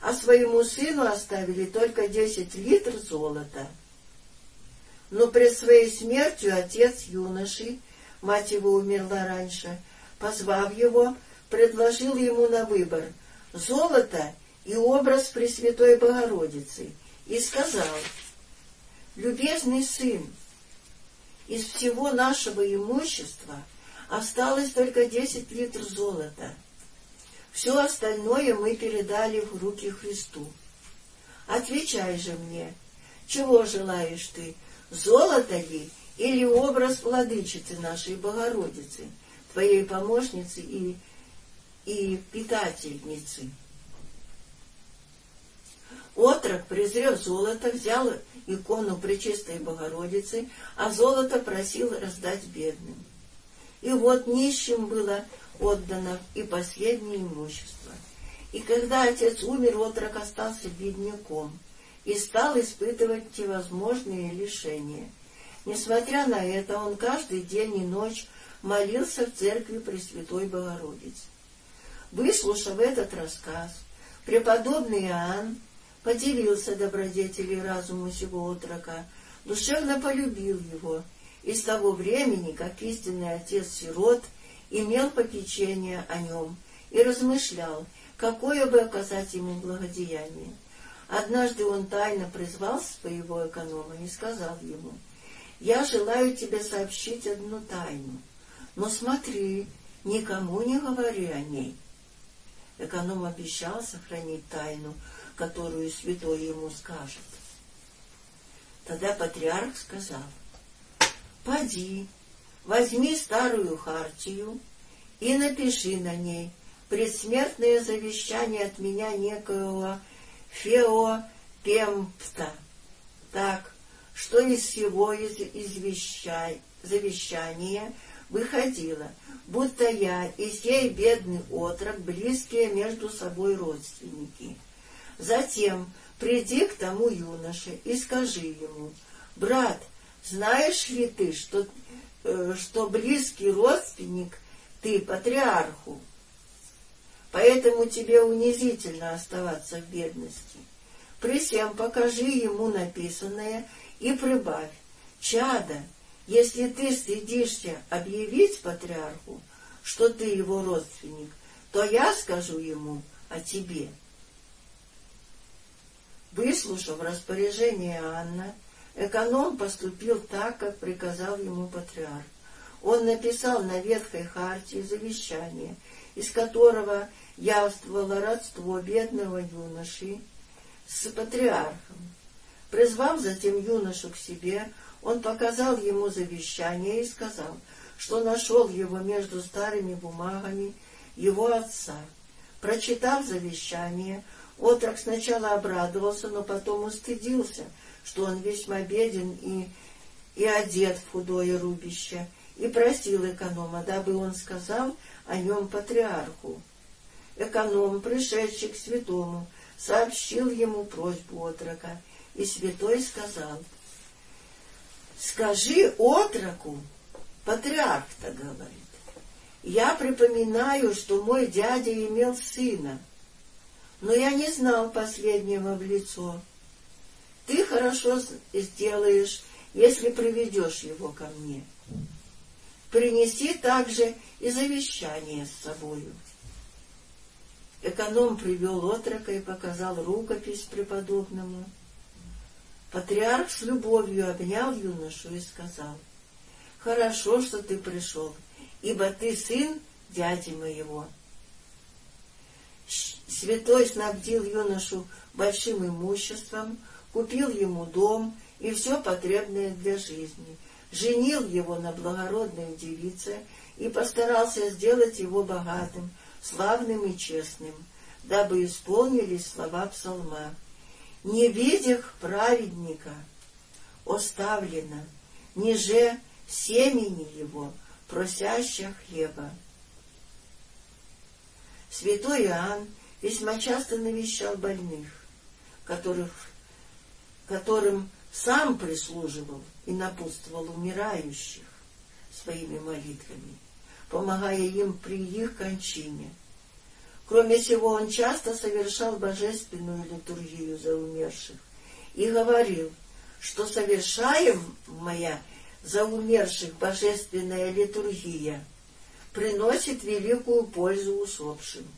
а своему сыну оставили только десять литров золота. Но пред своей смертью отец юноши, мать его умерла раньше, позвав его, предложил ему на выбор золото и образ Пресвятой Богородицы и сказал, «Любезный сын, из всего нашего имущества — Осталось только десять литров золота. Все остальное мы передали в руки Христу. Отвечай же мне, чего желаешь ты, золото ли или образ владычицы нашей Богородицы, твоей помощницы и, и питательницы? Отрок, презрев золото, взял икону Пречистой Богородицы, а золото просил раздать бедным. И вот нищим было отдано и последнее имущество. И когда отец умер, отрок остался бедняком и стал испытывать всевозможные лишения. Несмотря на это, он каждый день и ночь молился в церкви Пресвятой Богородицы. Выслушав этот рассказ, преподобный Иоанн поделился добродетелей разуму сего отрока, душевно полюбил его и с того времени, как истинный отец сирот имел попечение о нем и размышлял, какое бы оказать ему благодеяние. Однажды он тайно призвал своего эконома и сказал ему, «Я желаю тебе сообщить одну тайну, но смотри, никому не говори о ней». Эконом обещал сохранить тайну, которую святой ему скажет. Тогда патриарх сказал, Поди, возьми старую хартию и напиши на ней предсмертное завещание от меня некоего Феопемпта, так, что из всего из извещай, завещания выходило, будто я и сей бедный отрок близкие между собой родственники. Затем приди к тому юноше и скажи ему, «Брат, знаешь ли ты, что, э, что близкий родственник ты патриарху? Поэтому тебе унизительно оставаться в бедности. При всем покажи ему написанное и прибавь. Чада, если ты стыдишься объявить патриарху, что ты его родственник, то я скажу ему о тебе. Выслушав распоряжение Анна, Эконом поступил так, как приказал ему патриарх. Он написал на ветхой хартии завещание, из которого явствовало родство бедного юноши с патриархом. Призвав затем юношу к себе, он показал ему завещание и сказал, что нашел его между старыми бумагами его отца. Прочитав завещание, отрок сначала обрадовался, но потом устыдился — что он весьма беден и, и одет в худое рубище, и просил эконома, дабы он сказал о нем патриарху. Эконом, пришедший к святому, сообщил ему просьбу отрока, и святой сказал, «Скажи отроку, патриарх-то говорит, я припоминаю, что мой дядя имел сына, но я не знал последнего в лицо. Ты хорошо сделаешь, если приведешь его ко мне. Принеси также и завещание с собою. Эконом привел отрока и показал рукопись преподобному. Патриарх с любовью обнял юношу и сказал, «Хорошо, что ты пришел, ибо ты сын дяди моего». Святой снабдил юношу большим имуществом, купил ему дом и все потребное для жизни, женил его на благородной девице и постарался сделать его богатым, славным и честным, дабы исполнились слова псалма. «Не видях праведника оставлено, ниже семени его, просящих хлеба». Святой Иоанн весьма часто навещал больных, которых, которым сам прислуживал и напутствовал умирающих своими молитвами, помогая им при их кончине. Кроме всего, он часто совершал божественную литургию за умерших и говорил, что совершаем моя за умерших божественная литургия приносит великую пользу усопшим.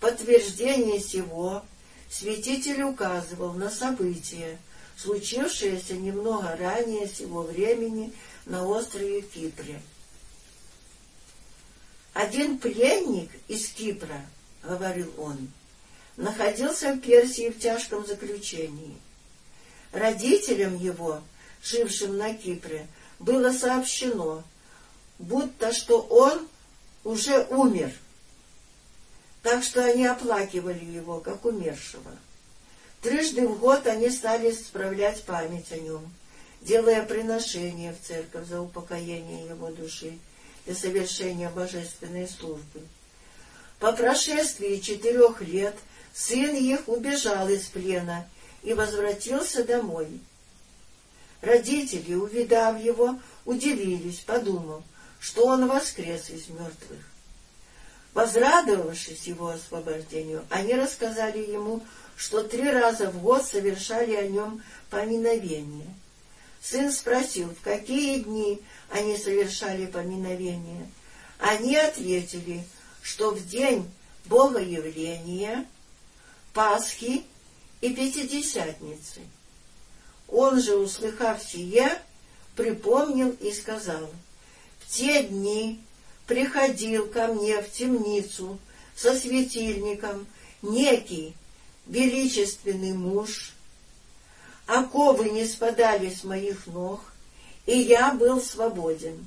Подтверждение сего святитель указывал на события, случившееся немного ранее сего времени на острове Кипре. Один пленник из Кипра, — говорил он, — находился в Персии в тяжком заключении. Родителям его, жившим на Кипре, было сообщено, будто что он уже умер, так что они оплакивали его, как умершего. Трижды в год они стали справлять память о нем, делая приношения в церковь за упокоение его души для совершения божественной службы. По прошествии четырех лет сын их убежал из плена и возвратился домой. Родители, увидав его, удивились, подумав, что он воскрес из мертвых. Возрадовавшись его освобождению, они рассказали ему, что три раза в год совершали о нем поминовение. Сын спросил, в какие дни они совершали поминовение. Они ответили, что в день Богоявления, Пасхи и Пятидесятницы. Он же, услыхав сие, припомнил и сказал, «В те дни приходил ко мне в темницу со светильником некий величественный муж, оковы не спадали с моих ног, и я был свободен.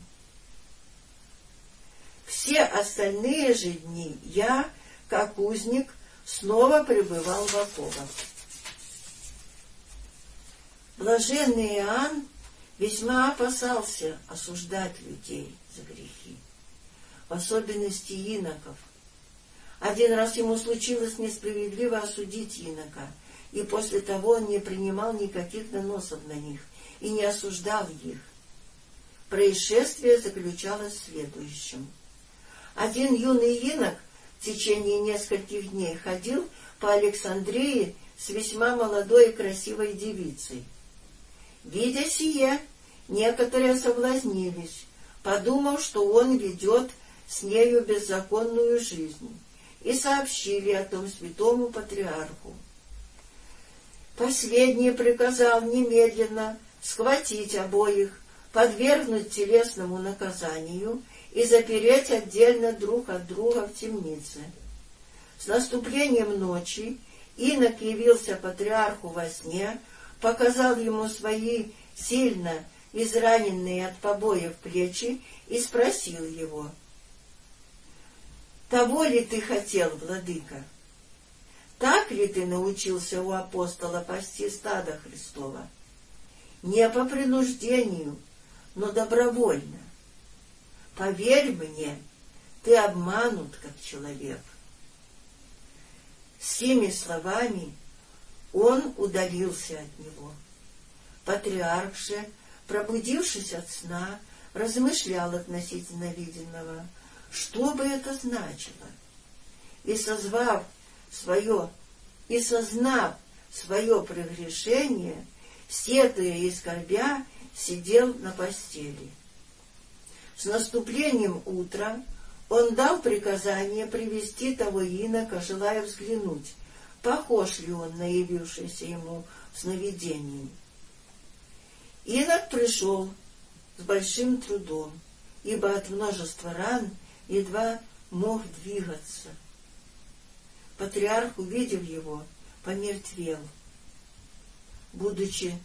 Все остальные же дни я, как узник, снова пребывал в оковах. Блаженный Иоанн весьма опасался осуждать людей за грехи, в особенности иноков. Один раз ему случилось несправедливо осудить инока, и после того он не принимал никаких доносов на них и не осуждал их. Происшествие заключалось в следующем. Один юный инок в течение нескольких дней ходил по Александрии с весьма молодой и красивой девицей. Видя сие, некоторые соблазнились, подумав, что он ведет с нею беззаконную жизнь, и сообщили о том святому патриарху. Последний приказал немедленно схватить обоих, подвергнуть телесному наказанию и запереть отдельно друг от друга в темнице. С наступлением ночи инок явился патриарху во сне, показал ему свои сильно израненные от побоев плечи и спросил его, «Того ли ты хотел, владыка?» Так ли ты научился у апостола пасти стада Христова? Не по принуждению, но добровольно. Поверь мне, ты обманут как человек. С теми словами он удалился от него. Патриарх же, пробудившись от сна, размышлял относительно виденного, что бы это значило, и, созвав свое и сознав свое прегрешение, сетуя и скорбя, сидел на постели. С наступлением утра он дал приказание привести того инока, желая взглянуть, похож ли он на явившийся ему в сновидении. Инок пришел с большим трудом, ибо от множества ран едва мог двигаться. Патриарх, увидев его, помертвел, будучи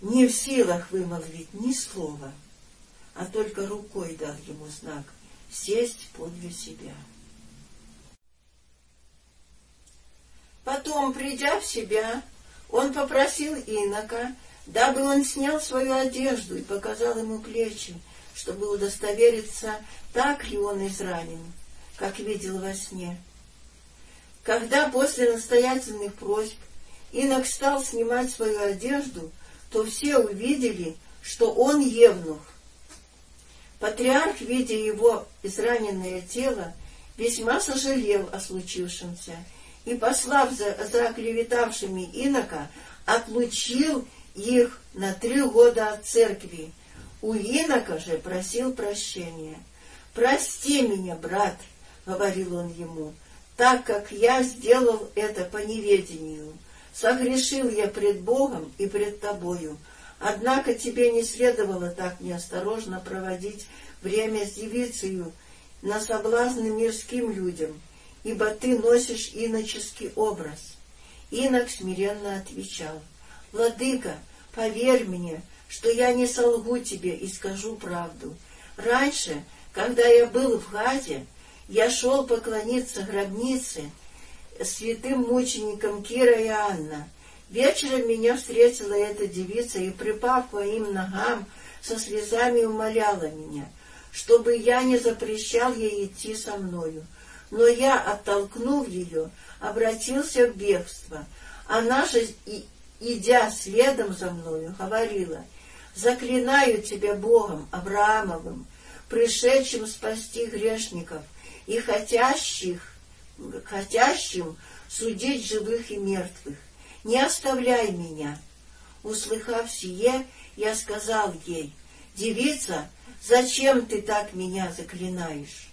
не в силах вымолвить ни слова, а только рукой дал ему знак сесть подле себя. Потом, придя в себя, он попросил инока, дабы он снял свою одежду и показал ему плечи, чтобы удостовериться, так ли он изранен, как видел во сне. Когда после настоятельных просьб инок стал снимать свою одежду, то все увидели, что он евнух. Патриарх, видя его израненное тело, весьма сожалел о случившемся и, послав за, за оклеветавшими инока, отлучил их на три года от церкви. У инока же просил прощения. «Прости меня, брат», — говорил он ему, — «так как я сделал это по неведению. Согрешил я пред Богом и пред тобою. Однако тебе не следовало так неосторожно проводить время с девицею на соблазны мирским людям, ибо ты носишь иноческий образ. Инок смиренно отвечал, «Владыка, поверь мне, что я не солгу тебе и скажу правду. Раньше, когда я был в Хаде, я шел поклониться гробнице святым мученикам Кира и Анна. Вечером меня встретила эта девица и, припав к моим ногам, со слезами умоляла меня, чтобы я не запрещал ей идти со мною. Но я, оттолкнув ее, обратился в бегство. Она же, идя следом за мною, говорила, «Заклинаю тебя Богом Авраамовым, пришедшим спасти грешников и хотящих, хотящим судить живых и мертвых. Не оставляй меня». Услыхав сие, я сказал ей, «Девица, зачем ты так меня заклинаешь?»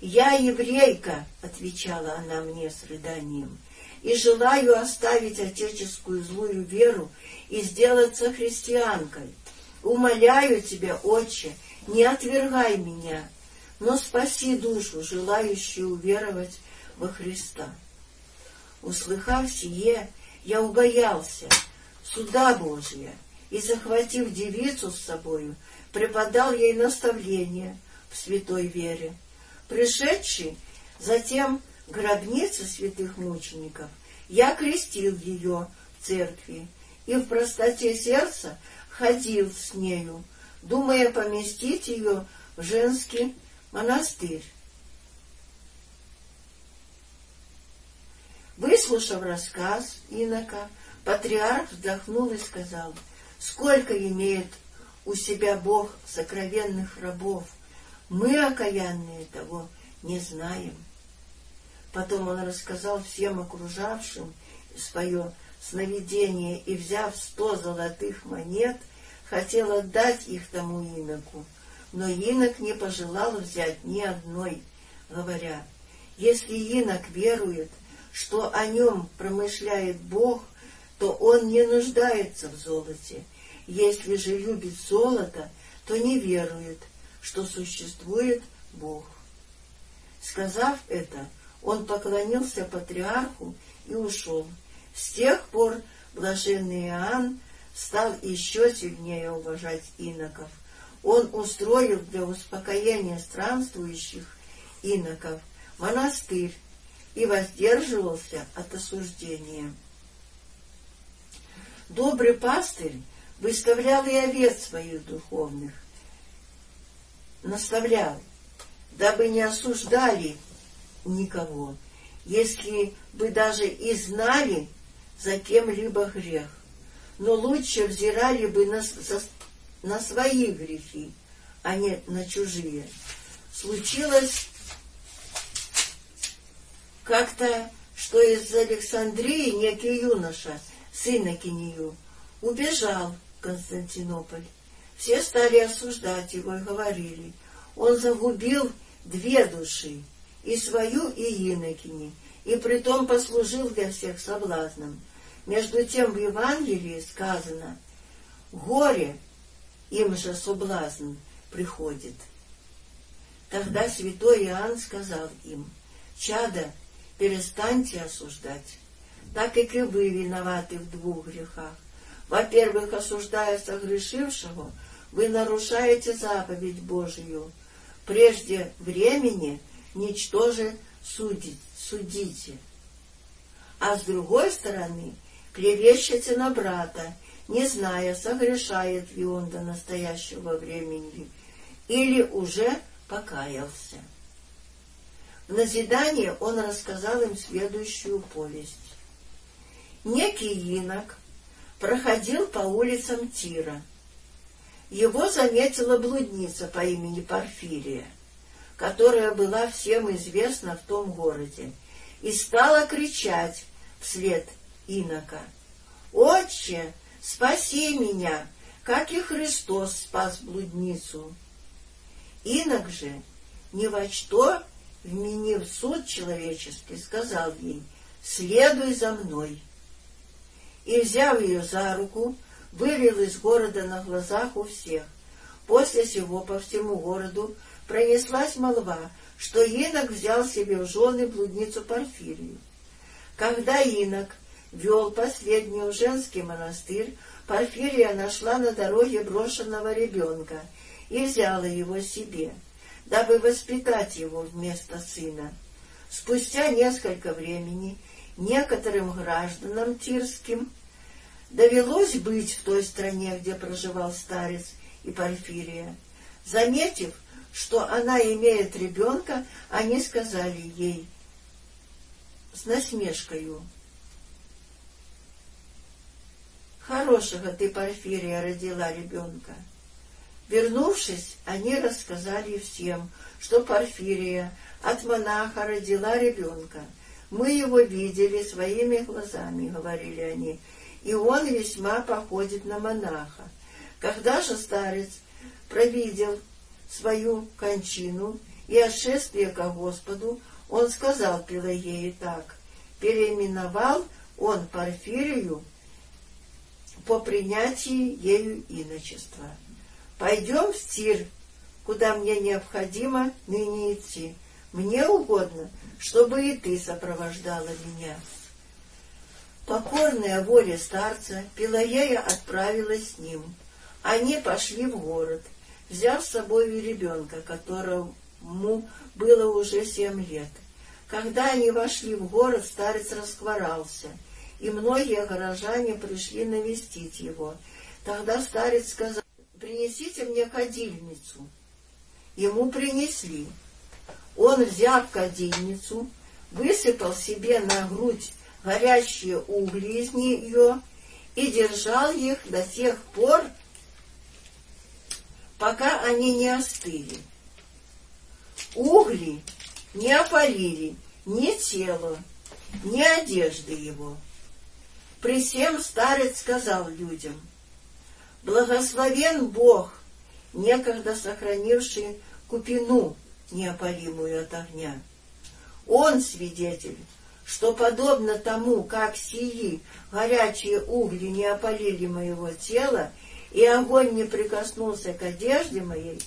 «Я еврейка», — отвечала она мне с рыданием, «и желаю оставить отеческую злую веру и сделаться христианкой. Умоляю тебя, отче, не отвергай меня, но спаси душу, желающую уверовать во Христа». Услыхав сие, я убоялся суда Божия и, захватив девицу с собою, преподал ей наставление в святой вере пришедший затем гробницы святых мучеников, я крестил ее в церкви и в простоте сердца ходил с нею, думая поместить ее в женский монастырь. Выслушав рассказ инока, патриарх вздохнул и сказал, «Сколько имеет у себя Бог сокровенных рабов, мы, окаянные, того не знаем. Потом он рассказал всем окружавшим свое сновидение и, взяв сто золотых монет, хотел отдать их тому иноку, но инок не пожелал взять ни одной, говоря, если инок верует, что о нем промышляет Бог, то он не нуждается в золоте. Если же любит золото, то не верует, что существует Бог. Сказав это, он поклонился патриарху и ушел. С тех пор блаженный Иоанн стал еще сильнее уважать иноков. Он устроил для успокоения странствующих иноков монастырь и воздерживался от осуждения. Добрый пастырь выставлял и овец своих духовных, наставлял, дабы не осуждали никого, если бы даже и знали за кем-либо грех, но лучше взирали бы на, за, на свои грехи, а не на чужие. Случилось Как-то, что из Александрии некий юноша, сын Акинию, убежал в Константинополь. Все стали осуждать его и говорили, он загубил две души, и свою, и инокини, и притом послужил для всех соблазном. Между тем в Евангелии сказано «Горе, им же соблазн приходит». Тогда святой Иоанн сказал им «Чада, перестаньте осуждать, так как и вы виноваты в двух грехах. Во-первых, осуждая согрешившего, вы нарушаете заповедь Божию. Прежде времени ничтоже судить, судите. А с другой стороны, клевещете на брата, не зная, согрешает ли он до настоящего времени или уже покаялся. В назидание он рассказал им следующую повесть. Некий инок проходил по улицам Тира. Его заметила блудница по имени Порфирия, которая была всем известна в том городе, и стала кричать вслед инока. «Отче, спаси меня, как и Христос спас блудницу!» Инок же, ни во что вменив суд человеческий, сказал ей, «Следуй за мной!» И, взяв ее за руку, вывел из города на глазах у всех. После сего по всему городу пронеслась молва, что инок взял себе в жены блудницу Порфирию. Когда инок вел последний женский монастырь, Порфирия нашла на дороге брошенного ребенка и взяла его себе дабы воспитать его вместо сына. Спустя несколько времени некоторым гражданам тирским довелось быть в той стране, где проживал старец и Порфирия. Заметив, что она имеет ребенка, они сказали ей с насмешкою, «Хорошего ты, Порфирия, родила ребенка». Вернувшись, они рассказали всем, что Порфирия от монаха родила ребенка. Мы его видели своими глазами, — говорили они, — и он весьма походит на монаха. Когда же старец провидел свою кончину и отшествие ко Господу, он сказал Пелагее так, переименовал он Порфирию по принятии ею иночества. Пойдем в Тир, куда мне необходимо ныне идти. Мне угодно, чтобы и ты сопровождала меня. Покорная воле старца, Пилаея отправилась с ним. Они пошли в город, взяв с собой ребенка, которому было уже семь лет. Когда они вошли в город, старец раскворался, и многие горожане пришли навестить его. Тогда старец сказал, принесите мне кадильницу. Ему принесли. Он, взяв кадильницу, высыпал себе на грудь горящие угли из нее и держал их до тех пор, пока они не остыли. Угли не опалили ни тело, ни одежды его. При всем старец сказал людям — Благословен Бог, некогда сохранивший купину неопалимую от огня. Он свидетель, что подобно тому, как сии горячие угли не опалили моего тела, и огонь не прикоснулся к одежде моей,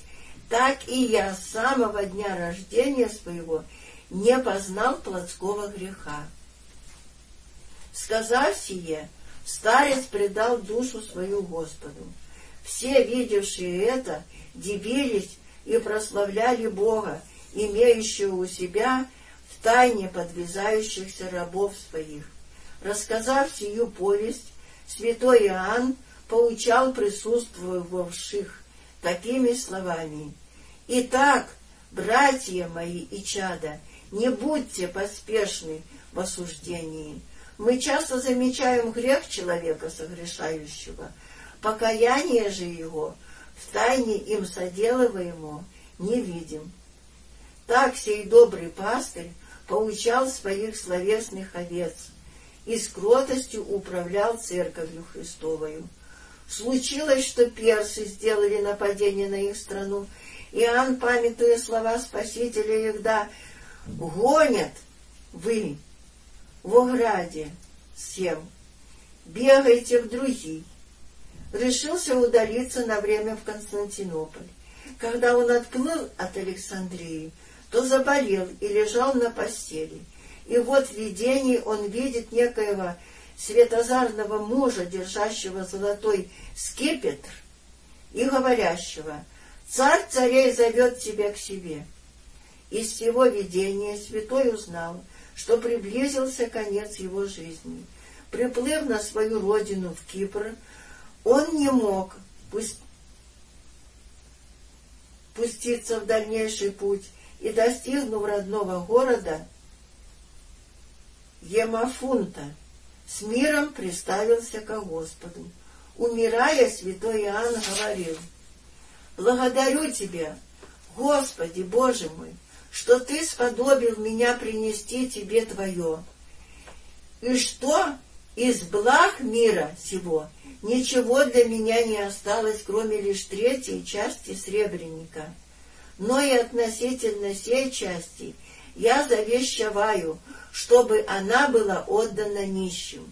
так и я с самого дня рождения своего не познал плотского греха. Сказав сие, Старец предал душу свою Господу. Все, видевшие это, дивились и прославляли Бога, имеющего у себя в тайне подвязающихся рабов своих. Рассказав сию повесть, святой Иоанн поучал присутствовавших такими словами. «Итак, братья мои и чада, не будьте поспешны в осуждении, мы часто замечаем грех человека, согрешающего, покаяние же его, в тайне им соделываемо, не видим. Так сей добрый пастырь поучал своих словесных овец и с кротостью управлял церковью Христовою. Случилось, что персы сделали нападение на их страну, Иоанн, памятуя слова Спасителя Егда, гонят вы в ограде всем, бегайте в другие. Решился удалиться на время в Константинополь. Когда он отплыл от Александрии, то заболел и лежал на постели. И вот в видении он видит некоего светозарного мужа, держащего золотой скипетр, и говорящего, «Царь царей зовет тебя к себе». Из всего видения святой узнал, что приблизился конец его жизни. Приплыв на свою родину в Кипр, он не мог пусть пуститься в дальнейший путь и, достигнув родного города, Емафунта, с миром приставился ко Господу. Умирая, святой Иоанн говорил, «Благодарю Тебя, Господи, Боже мой, что Ты сподобил меня принести Тебе Твое, и что из благ мира сего ничего для меня не осталось, кроме лишь третьей части сребреника. Но и относительно сей части я завещеваю, чтобы она была отдана нищим.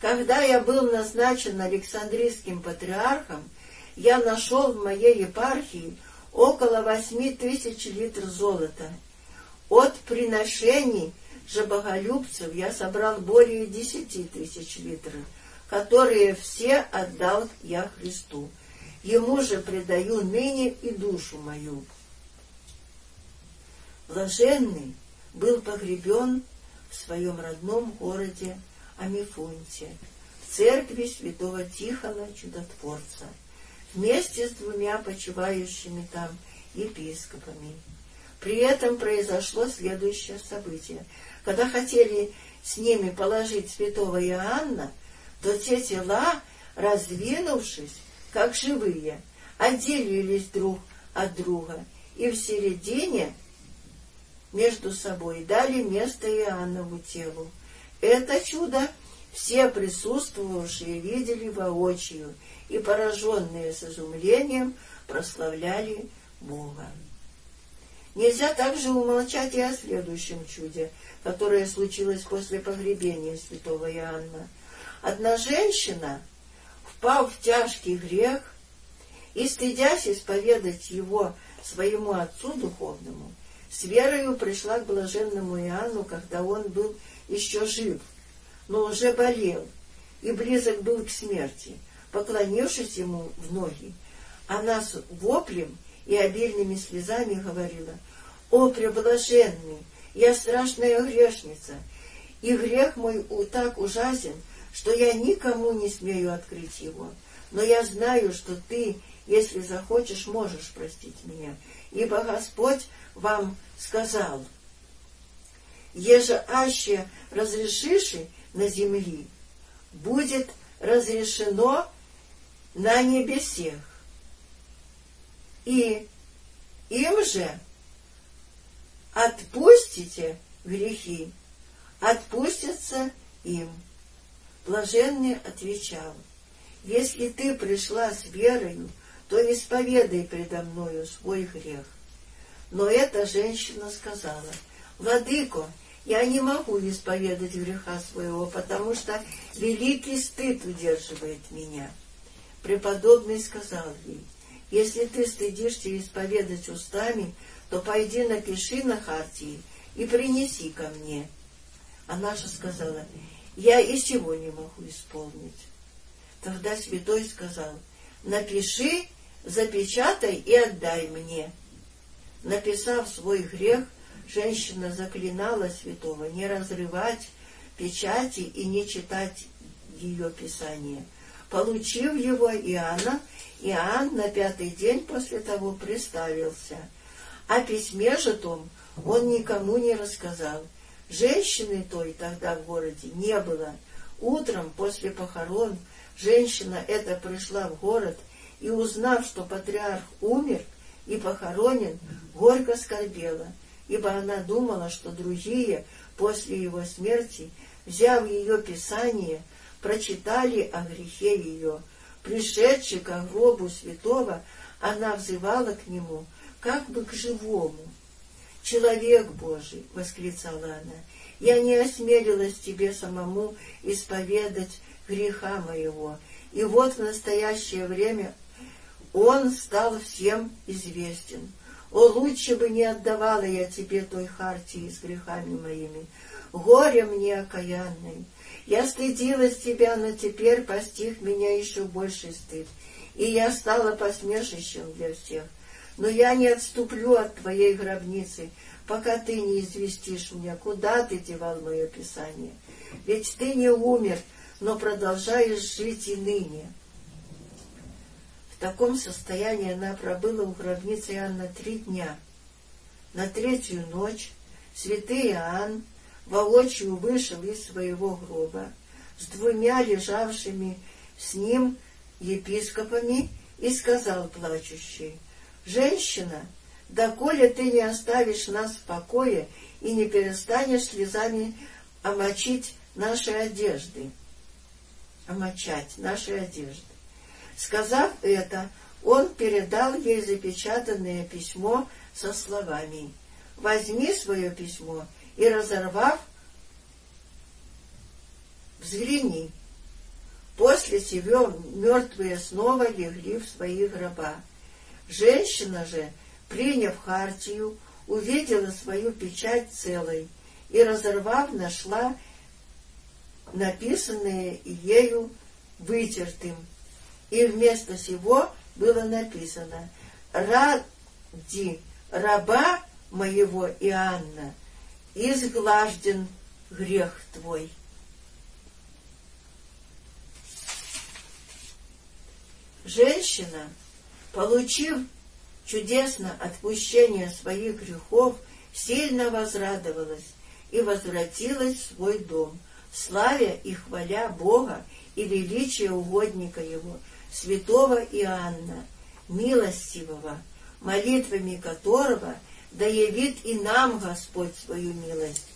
Когда я был назначен Александрийским патриархом, я нашел в моей епархии около восьми тысяч литров золота. От приношений же боголюбцев я собрал более десяти тысяч литров, которые все отдал я Христу. Ему же предаю ныне и душу мою. Блаженный был погребен в своем родном городе Амифунте, в церкви святого Тихона Чудотворца, вместе с двумя почивающими там епископами. При этом произошло следующее событие. Когда хотели с ними положить святого Иоанна, то те тела, раздвинувшись, как живые, отделились друг от друга, и в середине между собой дали место Иоаннову телу. Это чудо все присутствовавшие видели воочию и, пораженные с изумлением, прославляли Бога. Нельзя также умолчать и о следующем чуде, которое случилось после погребения святого Иоанна. Одна женщина, впав в тяжкий грех и, стыдясь исповедать его своему отцу духовному, с верою пришла к блаженному Иоанну, когда он был еще жив, но уже болел и близок был к смерти. Поклонившись ему в ноги, она с воплем и обильными слезами говорила, «О, преблаженный, я страшная грешница, и грех мой так ужасен, что я никому не смею открыть его. Но я знаю, что ты, если захочешь, можешь простить меня, ибо Господь вам сказал, еже аще разрешиши на земли, будет разрешено на небесех. И им же отпустите грехи, отпустятся им. Блаженный отвечал, если ты пришла с верою, то исповедай предо мною свой грех. Но эта женщина сказала, «Владыко, я не могу исповедать греха своего, потому что великий стыд удерживает меня». Преподобный сказал ей, «Если ты стыдишься исповедать устами, то пойди напиши на хартии и принеси ко мне». Она же сказала, «Я и сего не могу исполнить». Тогда святой сказал, «Напиши, запечатай и отдай мне». Написав свой грех, женщина заклинала святого не разрывать печати и не читать ее писание. Получив его Иоанна, Иоанн на пятый день после того приставился. О письме же том он никому не рассказал. Женщины той тогда в городе не было. Утром после похорон женщина эта пришла в город и, узнав, что патриарх умер, и похоронен, горько скорбела, ибо она думала, что другие после его смерти, взяв ее Писание, прочитали о грехе ее. Пришедший к гробу святого, она взывала к нему, как бы к живому. «Человек Божий!» — восклицала она. «Я не осмелилась тебе самому исповедать греха моего, и вот в настоящее время он стал всем известен. О, лучше бы не отдавала я тебе той хартии с грехами моими. Горе мне окаянной! Я стыдилась тебя, но теперь постиг меня еще больший стыд, и я стала посмешищем для всех. Но я не отступлю от твоей гробницы, пока ты не известишь меня, куда ты девал мое Писание. Ведь ты не умер, но продолжаешь жить и ныне. В таком состоянии она пробыла у гробницы Иоанна три дня. На третью ночь святый Иоанн воочию вышел из своего гроба с двумя лежавшими с ним епископами и сказал плачущей, «Женщина, доколе ты не оставишь нас в покое и не перестанешь слезами омочить наши одежды, омочать наши одежды». Сказав это, он передал ей запечатанное письмо со словами «Возьми свое письмо и, разорвав, взгляни». После сего мертвые снова легли в свои гроба. Женщина же, приняв хартию, увидела свою печать целой и, разорвав, нашла написанное ею вытертым и вместо сего было написано «Ради раба моего Иоанна изглажден грех твой». Женщина, получив чудесно отпущение своих грехов, сильно возрадовалась и возвратилась в свой дом, славя и хваля Бога и величие угодника Его, святого Иоанна, милостивого, молитвами которого да явит и нам Господь свою милость,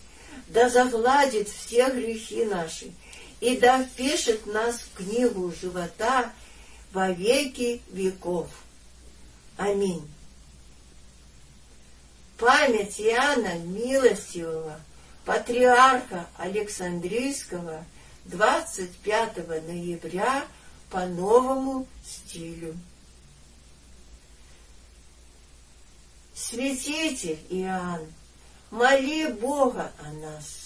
да загладит все грехи наши, и да впишет нас в книгу живота во веки веков. Аминь. Память Иоанна Милостивого, патриарха Александрийского, 25 ноября по новому стилю. Святитель Иоанн, моли Бога о нас.